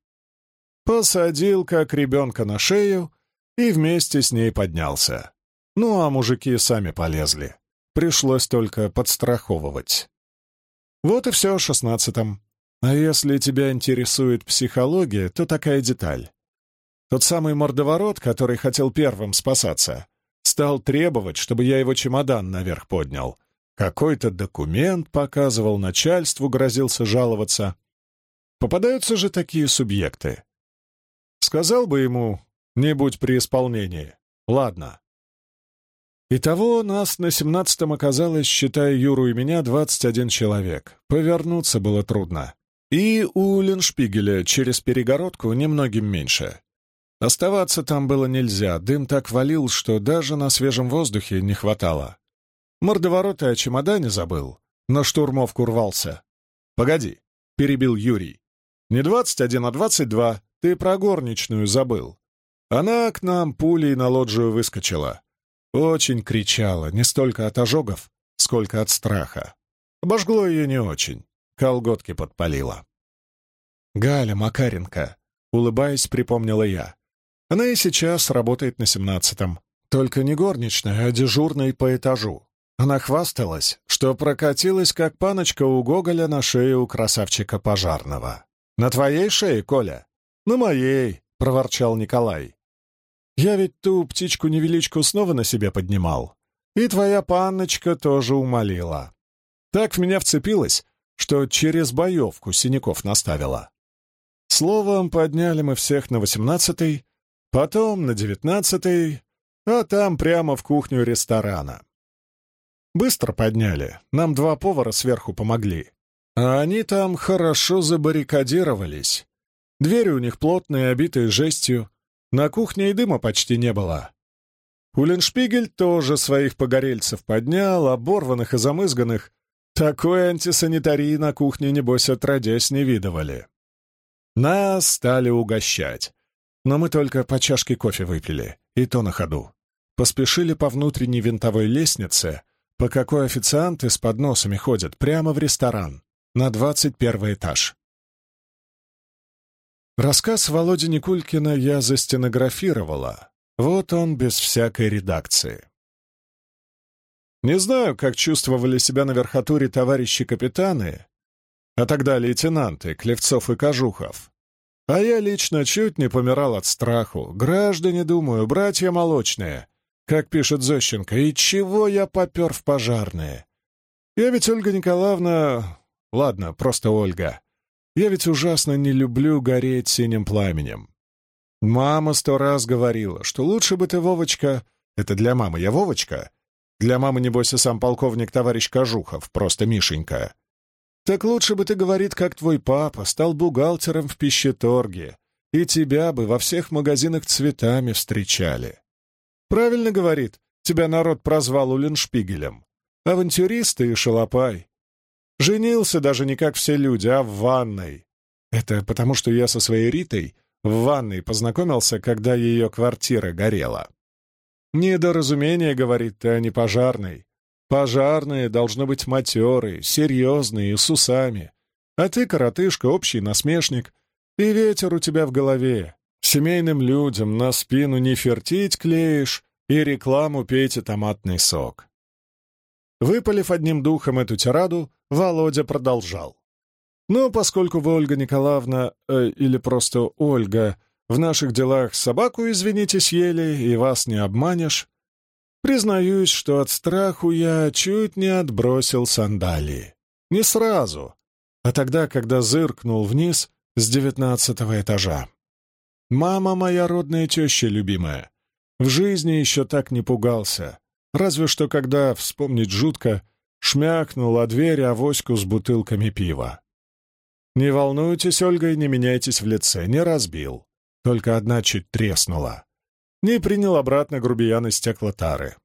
Посадил, как ребенка, на шею и вместе с ней поднялся. Ну, а мужики сами полезли. Пришлось только подстраховывать. Вот и все о шестнадцатом. А если тебя интересует психология, то такая деталь. Тот самый мордоворот, который хотел первым спасаться, стал требовать, чтобы я его чемодан наверх поднял. Какой-то документ показывал начальству, грозился жаловаться. Попадаются же такие субъекты. Сказал бы ему, не будь при исполнении. Ладно. Итого нас на семнадцатом оказалось, считая Юру и меня, двадцать один человек. Повернуться было трудно. И у Леншпигеля через перегородку немногим меньше. Оставаться там было нельзя, дым так валил, что даже на свежем воздухе не хватало. Мордовороты о чемодане забыл, на штурмовку рвался. «Погоди», — перебил Юрий. «Не двадцать один, а двадцать два. Ты про горничную забыл. Она к нам пулей на лоджию выскочила. Очень кричала, не столько от ожогов, сколько от страха. Обожгло ее не очень, колготки подпалила. «Галя Макаренко», — улыбаясь, припомнила я. «Она и сейчас работает на семнадцатом. Только не горничная, а дежурной по этажу. Она хвасталась, что прокатилась, как паночка у Гоголя на шее у красавчика пожарного. «На твоей шее, Коля?» «На моей», — проворчал Николай. «Я ведь ту птичку-невеличку снова на себе поднимал. И твоя панночка тоже умолила. Так в меня вцепилась, что через боевку синяков наставила. Словом, подняли мы всех на восемнадцатый, потом на девятнадцатый, а там прямо в кухню ресторана. Быстро подняли, нам два повара сверху помогли. А они там хорошо забаррикадировались. Двери у них плотные, обитые жестью. На кухне и дыма почти не было. Уленшпигель тоже своих погорельцев поднял, оборванных и замызганных. Такой антисанитарии на кухне, небось, отродясь не видывали. Нас стали угощать. Но мы только по чашке кофе выпили, и то на ходу. Поспешили по внутренней винтовой лестнице, по какой официанты с подносами ходят, прямо в ресторан, на двадцать первый этаж. Рассказ Володи Никулькина я застенографировала. Вот он без всякой редакции. Не знаю, как чувствовали себя на верхотуре товарищи капитаны, а тогда лейтенанты Клевцов и Кожухов. А я лично чуть не помирал от страху. Граждане, думаю, братья молочные, как пишет Зощенко, и чего я попер в пожарные? Я ведь, Ольга Николаевна... Ладно, просто Ольга. Я ведь ужасно не люблю гореть синим пламенем. Мама сто раз говорила, что лучше бы ты, Вовочка... Это для мамы я Вовочка. Для мамы, небось, и сам полковник товарищ Кожухов, просто Мишенька. Так лучше бы ты, говорит, как твой папа, стал бухгалтером в пищеторге, и тебя бы во всех магазинах цветами встречали. Правильно говорит, тебя народ прозвал Уллиншпигелем. Авантюристы и шалопай. Женился даже не как все люди, а в ванной. Это потому, что я со своей Ритой в ванной познакомился, когда ее квартира горела. Недоразумение, говорит ты, а не пожарный. Пожарные должны быть матерые, серьезные и с усами. А ты, коротышка, общий насмешник, и ветер у тебя в голове. Семейным людям на спину не фертить клеишь и рекламу пейте томатный сок. Выпалив одним духом эту тираду, Володя продолжал. Но поскольку вы, Ольга Николаевна, э, или просто Ольга, в наших делах собаку, извините, съели, и вас не обманешь, признаюсь, что от страху я чуть не отбросил сандалии. Не сразу, а тогда, когда зыркнул вниз с девятнадцатого этажа. Мама моя родная теща любимая. В жизни еще так не пугался. Разве что когда, вспомнить жутко, шмякнула дверь авоську с бутылками пива. Не волнуйтесь, Ольга, и не меняйтесь в лице, не разбил. Только одна чуть треснула. Не принял обратно грубиян из стеклотары.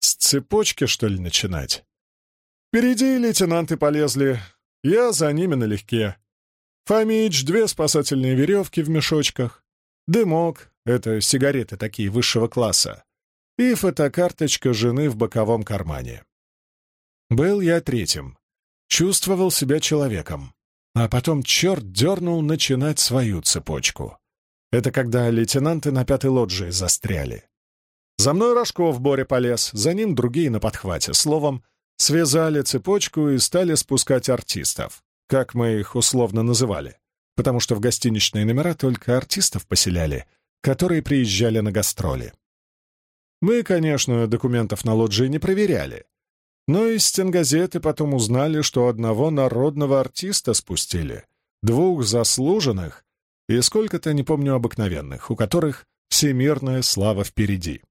С цепочки, что ли, начинать? Впереди лейтенанты полезли, я за ними налегке. Фомич — две спасательные веревки в мешочках, дымок — это сигареты такие высшего класса, и фотокарточка жены в боковом кармане. Был я третьим. Чувствовал себя человеком. А потом черт дернул начинать свою цепочку. Это когда лейтенанты на пятой лоджии застряли. За мной Рожков Боря полез, за ним другие на подхвате. Словом, связали цепочку и стали спускать артистов, как мы их условно называли, потому что в гостиничные номера только артистов поселяли, которые приезжали на гастроли. Мы, конечно, документов на лоджии не проверяли, но из стенгазеты потом узнали, что одного народного артиста спустили, двух заслуженных и сколько-то, не помню, обыкновенных, у которых всемирная слава впереди.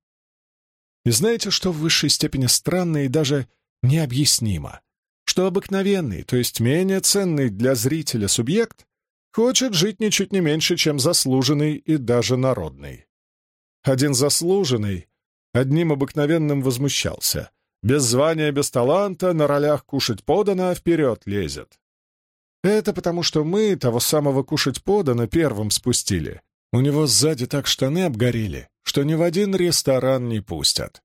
И знаете, что в высшей степени странно и даже необъяснимо? Что обыкновенный, то есть менее ценный для зрителя субъект, хочет жить ничуть не меньше, чем заслуженный и даже народный. Один заслуженный одним обыкновенным возмущался — без звания, без таланта, на ролях кушать подано, а вперед лезет. Это потому, что мы того самого кушать подано первым спустили. У него сзади так штаны обгорели, что ни в один ресторан не пустят.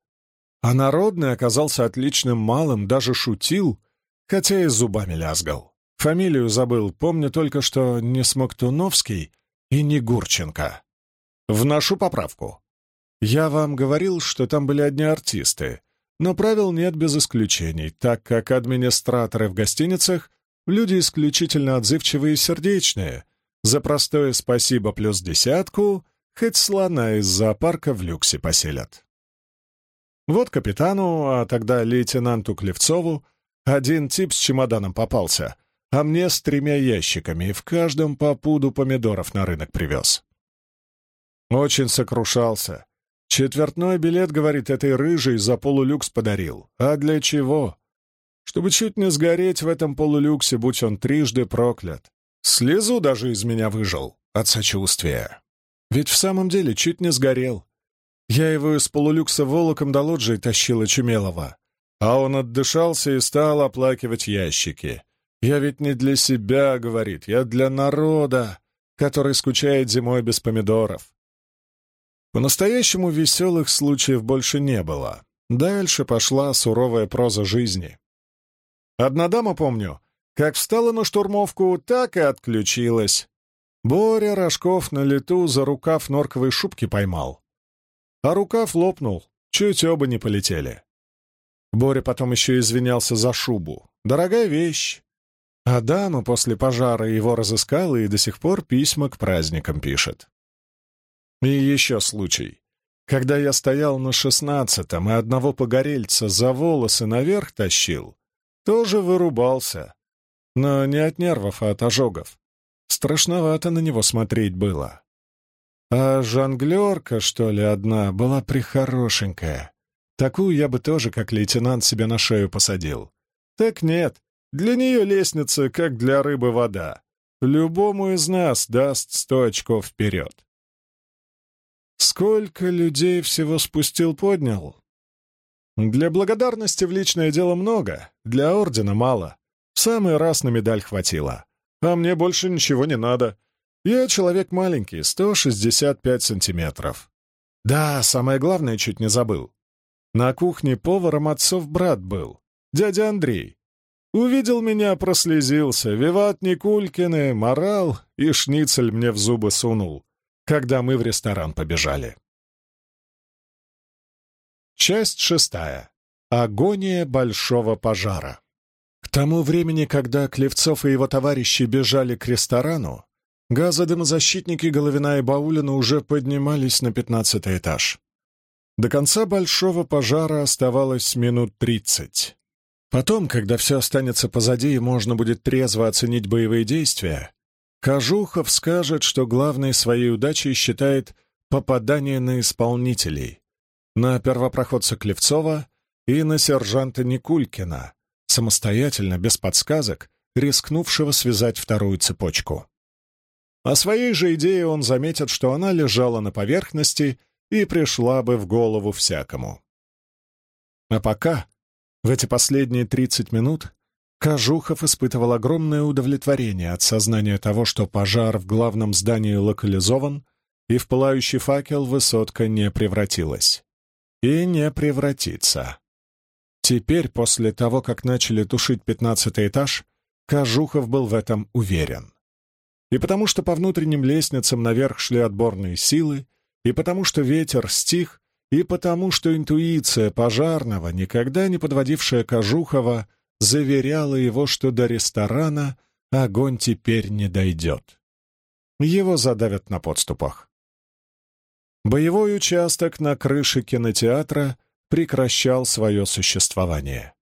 А народный оказался отличным малым, даже шутил, хотя и зубами лязгал. Фамилию забыл, помню только, что не Смоктуновский и не Гурченко. Вношу поправку. Я вам говорил, что там были одни артисты, но правил нет без исключений, так как администраторы в гостиницах — люди исключительно отзывчивые и сердечные. За простое «спасибо» плюс десятку хоть слона из зоопарка в люксе поселят. Вот капитану, а тогда лейтенанту Клевцову, один тип с чемоданом попался, а мне с тремя ящиками и в каждом по пуду помидоров на рынок привез. Очень сокрушался, Четвертной билет, говорит, этой рыжей за полулюкс подарил. А для чего? Чтобы чуть не сгореть в этом полулюксе, будь он трижды проклят. Слезу даже из меня выжил от сочувствия. Ведь в самом деле чуть не сгорел. Я его из полулюкса волоком до лоджии тащила Чумелова. А он отдышался и стал оплакивать ящики. «Я ведь не для себя, — говорит, — я для народа, который скучает зимой без помидоров. По-настоящему веселых случаев больше не было. Дальше пошла суровая проза жизни. Одна дама, помню, как встала на штурмовку, так и отключилась. Боря Рожков на лету за рукав норковой шубки поймал. А рукав лопнул, чуть оба не полетели. Боря потом еще извинялся за шубу. Дорогая вещь. А дама после пожара его разыскала и до сих пор письма к праздникам пишет. И еще случай. Когда я стоял на шестнадцатом и одного погорельца за волосы наверх тащил, тоже вырубался. Но не от нервов, а от ожогов. Страшновато на него смотреть было. А жонглерка, что ли, одна, была прихорошенькая. Такую я бы тоже, как лейтенант, себе на шею посадил. Так нет, для нее лестница, как для рыбы вода. Любому из нас даст сто очков вперед. Сколько людей всего спустил-поднял? Для благодарности в личное дело много, для ордена мало. В самый раз на медаль хватило. А мне больше ничего не надо. Я человек маленький, 165 сантиметров. Да, самое главное чуть не забыл. На кухне поваром отцов брат был, дядя Андрей. Увидел меня, прослезился, виват Никулькины, морал и шницель мне в зубы сунул когда мы в ресторан побежали. Часть шестая. Агония большого пожара. тому времени, когда Клевцов и его товарищи бежали к ресторану, газодымозащитники Головина и Баулина уже поднимались на пятнадцатый этаж. До конца большого пожара оставалось минут тридцать. Потом, когда все останется позади и можно будет трезво оценить боевые действия, Кожухов скажет, что главной своей удачей считает попадание на исполнителей, на первопроходца Клевцова и на сержанта Никулькина, самостоятельно, без подсказок, рискнувшего связать вторую цепочку. О своей же идее он заметит, что она лежала на поверхности и пришла бы в голову всякому. А пока, в эти последние 30 минут, Кожухов испытывал огромное удовлетворение от сознания того, что пожар в главном здании локализован, и в пылающий факел высотка не превратилась. И не превратится. Теперь, после того, как начали тушить пятнадцатый этаж, Кожухов был в этом уверен. И потому что по внутренним лестницам наверх шли отборные силы, и потому что ветер стих, и потому что интуиция пожарного, никогда не подводившая Кожухова, заверяла его, что до ресторана огонь теперь не дойдет. Его задавят на подступах. Боевой участок на крыше кинотеатра прекращал свое существование.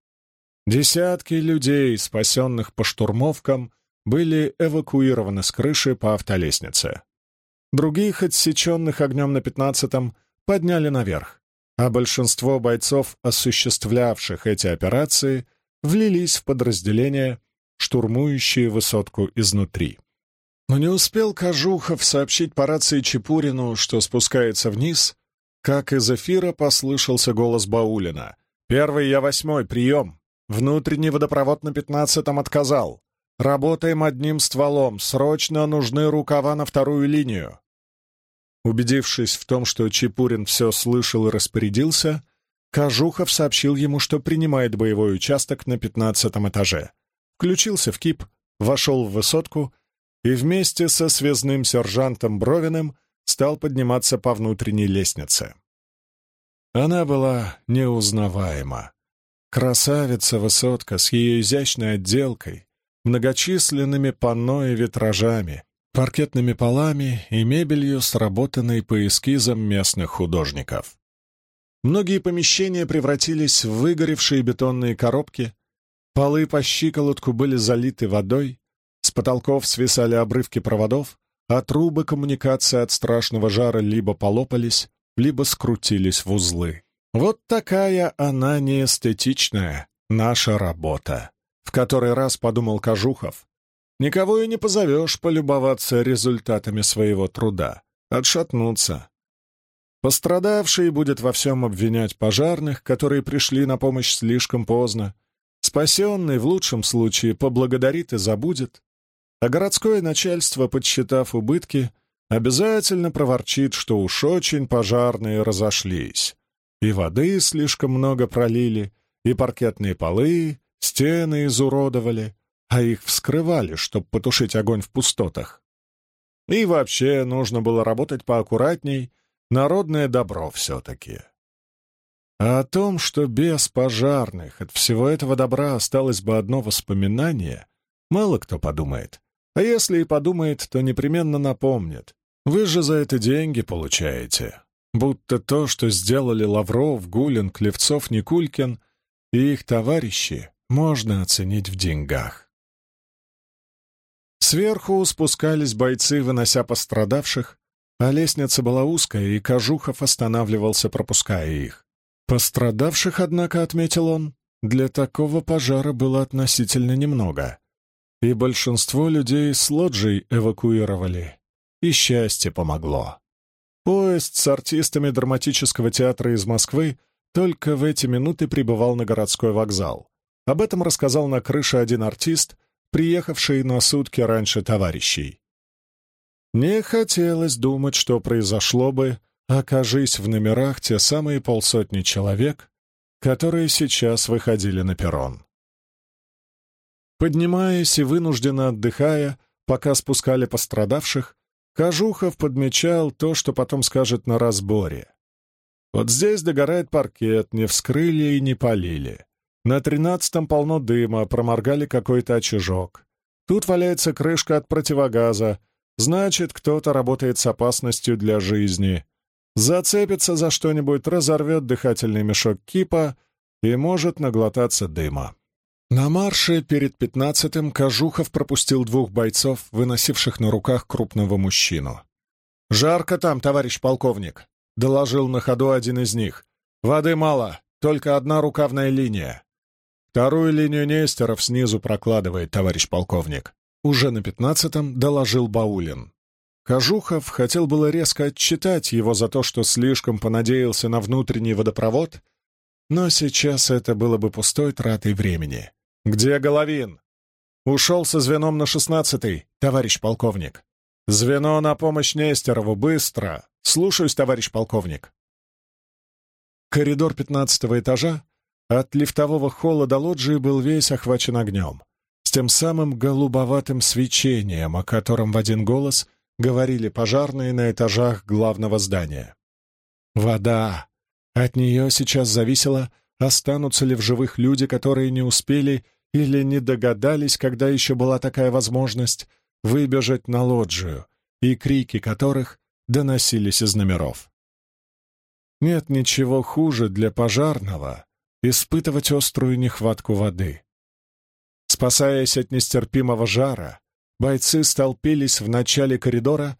Десятки людей, спасенных по штурмовкам, были эвакуированы с крыши по автолестнице. Других, отсеченных огнем на пятнадцатом, подняли наверх, а большинство бойцов, осуществлявших эти операции, влились в подразделения, штурмующие высотку изнутри. Но не успел Кожухов сообщить по рации Чепурину, что спускается вниз, как из эфира послышался голос Баулина. «Первый я восьмой, прием! Внутренний водопровод на пятнадцатом отказал. Работаем одним стволом, срочно нужны рукава на вторую линию». Убедившись в том, что Чепурин все слышал и распорядился, Кожухов сообщил ему, что принимает боевой участок на пятнадцатом этаже. Включился в КИП, вошел в высотку — и вместе со связным сержантом Бровиным стал подниматься по внутренней лестнице. Она была неузнаваема. Красавица-высотка с ее изящной отделкой, многочисленными панно и витражами, паркетными полами и мебелью, сработанной по эскизам местных художников. Многие помещения превратились в выгоревшие бетонные коробки, полы по щиколотку были залиты водой, с потолков свисали обрывки проводов, а трубы коммуникации от страшного жара либо полопались, либо скрутились в узлы. Вот такая она неэстетичная, наша работа, в который раз подумал Кожухов. Никого и не позовешь полюбоваться результатами своего труда, отшатнуться. Пострадавший будет во всем обвинять пожарных, которые пришли на помощь слишком поздно. Спасенный, в лучшем случае, поблагодарит и забудет а городское начальство, подсчитав убытки, обязательно проворчит, что уж очень пожарные разошлись. И воды слишком много пролили, и паркетные полы, стены изуродовали, а их вскрывали, чтобы потушить огонь в пустотах. И вообще нужно было работать поаккуратней, народное добро все-таки. А о том, что без пожарных от всего этого добра осталось бы одно воспоминание, мало кто подумает. А если и подумает, то непременно напомнит. Вы же за это деньги получаете. Будто то, что сделали Лавров, Гулин, Клевцов, Никулькин и их товарищи, можно оценить в деньгах. Сверху спускались бойцы, вынося пострадавших, а лестница была узкая, и Кожухов останавливался, пропуская их. Пострадавших, однако, отметил он, для такого пожара было относительно немного и большинство людей с лоджий эвакуировали. И счастье помогло. Поезд с артистами драматического театра из Москвы только в эти минуты прибывал на городской вокзал. Об этом рассказал на крыше один артист, приехавший на сутки раньше товарищей. Не хотелось думать, что произошло бы, окажись в номерах те самые полсотни человек, которые сейчас выходили на перрон. Поднимаясь и вынужденно отдыхая, пока спускали пострадавших, Кожухов подмечал то, что потом скажет на разборе. Вот здесь догорает паркет, не вскрыли и не полили. На тринадцатом полно дыма, проморгали какой-то очажок. Тут валяется крышка от противогаза, значит, кто-то работает с опасностью для жизни. Зацепится за что-нибудь, разорвет дыхательный мешок кипа и может наглотаться дыма. На марше перед пятнадцатым Кожухов пропустил двух бойцов, выносивших на руках крупного мужчину. «Жарко там, товарищ полковник», — доложил на ходу один из них. «Воды мало, только одна рукавная линия. Вторую линию Нестеров снизу прокладывает товарищ полковник». Уже на пятнадцатом доложил Баулин. Кожухов хотел было резко отчитать его за то, что слишком понадеялся на внутренний водопровод, но сейчас это было бы пустой тратой времени. «Где Головин?» «Ушел со звеном на шестнадцатый, товарищ полковник». «Звено на помощь Нестерову, быстро! Слушаюсь, товарищ полковник». Коридор пятнадцатого этажа от лифтового холла до лоджии был весь охвачен огнем, с тем самым голубоватым свечением, о котором в один голос говорили пожарные на этажах главного здания. Вода! От нее сейчас зависело, останутся ли в живых люди, которые не успели или не догадались, когда еще была такая возможность, выбежать на лоджию, и крики которых доносились из номеров. Нет ничего хуже для пожарного испытывать острую нехватку воды. Спасаясь от нестерпимого жара, бойцы столпились в начале коридора,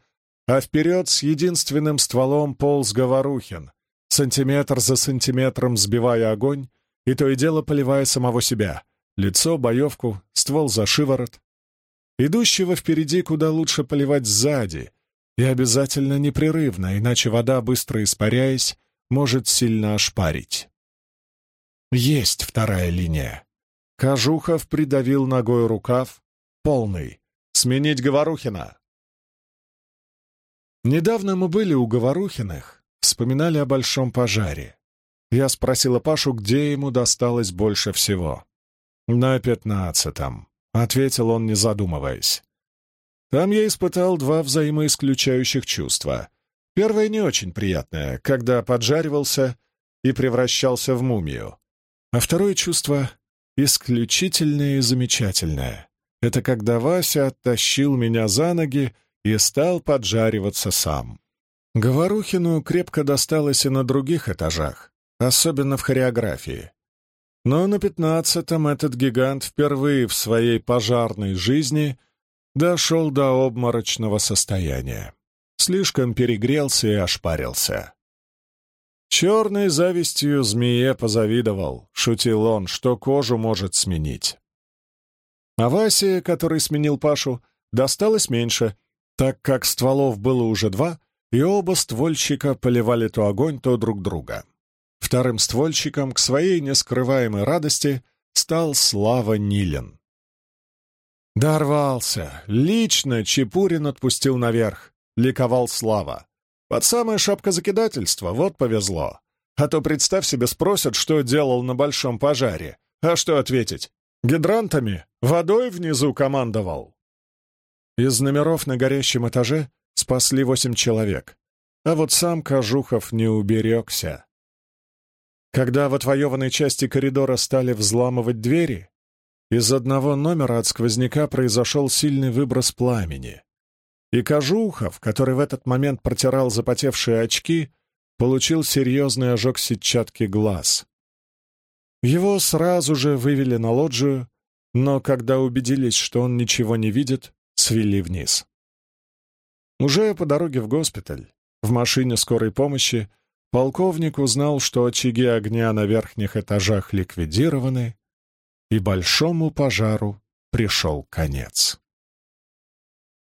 а вперед с единственным стволом полз Говорухин, сантиметр за сантиметром сбивая огонь и то и дело поливая самого себя — лицо, боевку, ствол за шиворот. Идущего впереди куда лучше поливать сзади, и обязательно непрерывно, иначе вода, быстро испаряясь, может сильно ошпарить. Есть вторая линия. Кожухов придавил ногой рукав. Полный. Сменить Говорухина. Недавно мы были у Говорухиных, вспоминали о большом пожаре. Я спросила Пашу, где ему досталось больше всего. «На пятнадцатом», — ответил он, не задумываясь. «Там я испытал два взаимоисключающих чувства. Первое не очень приятное, когда поджаривался и превращался в мумию. А второе чувство — исключительное и замечательное. Это когда Вася оттащил меня за ноги и стал поджариваться сам. Говорухину крепко досталось и на других этажах, особенно в хореографии. Но на пятнадцатом этот гигант впервые в своей пожарной жизни дошел до обморочного состояния. Слишком перегрелся и ошпарился. Черной завистью змее позавидовал, шутил он, что кожу может сменить. А Васе, который сменил Пашу, досталось меньше, так как стволов было уже два, и оба ствольщика поливали то огонь, то друг друга. Вторым ствольщиком к своей нескрываемой радости стал Слава Нилин. «Дорвался! Лично Чепурин отпустил наверх!» — ликовал Слава. «Под самое шапкозакидательство, вот повезло. А то, представь себе, спросят, что делал на большом пожаре. А что ответить? Гидрантами? Водой внизу командовал?» Из номеров на горящем этаже спасли восемь человек. А вот сам Кожухов не уберегся. Когда в отвоеванной части коридора стали взламывать двери, из одного номера от сквозняка произошел сильный выброс пламени. И Кожухов, который в этот момент протирал запотевшие очки, получил серьезный ожог сетчатки глаз. Его сразу же вывели на лоджию, но когда убедились, что он ничего не видит, свели вниз. Уже по дороге в госпиталь, в машине скорой помощи, полковник узнал, что очаги огня на верхних этажах ликвидированы, и большому пожару пришел конец.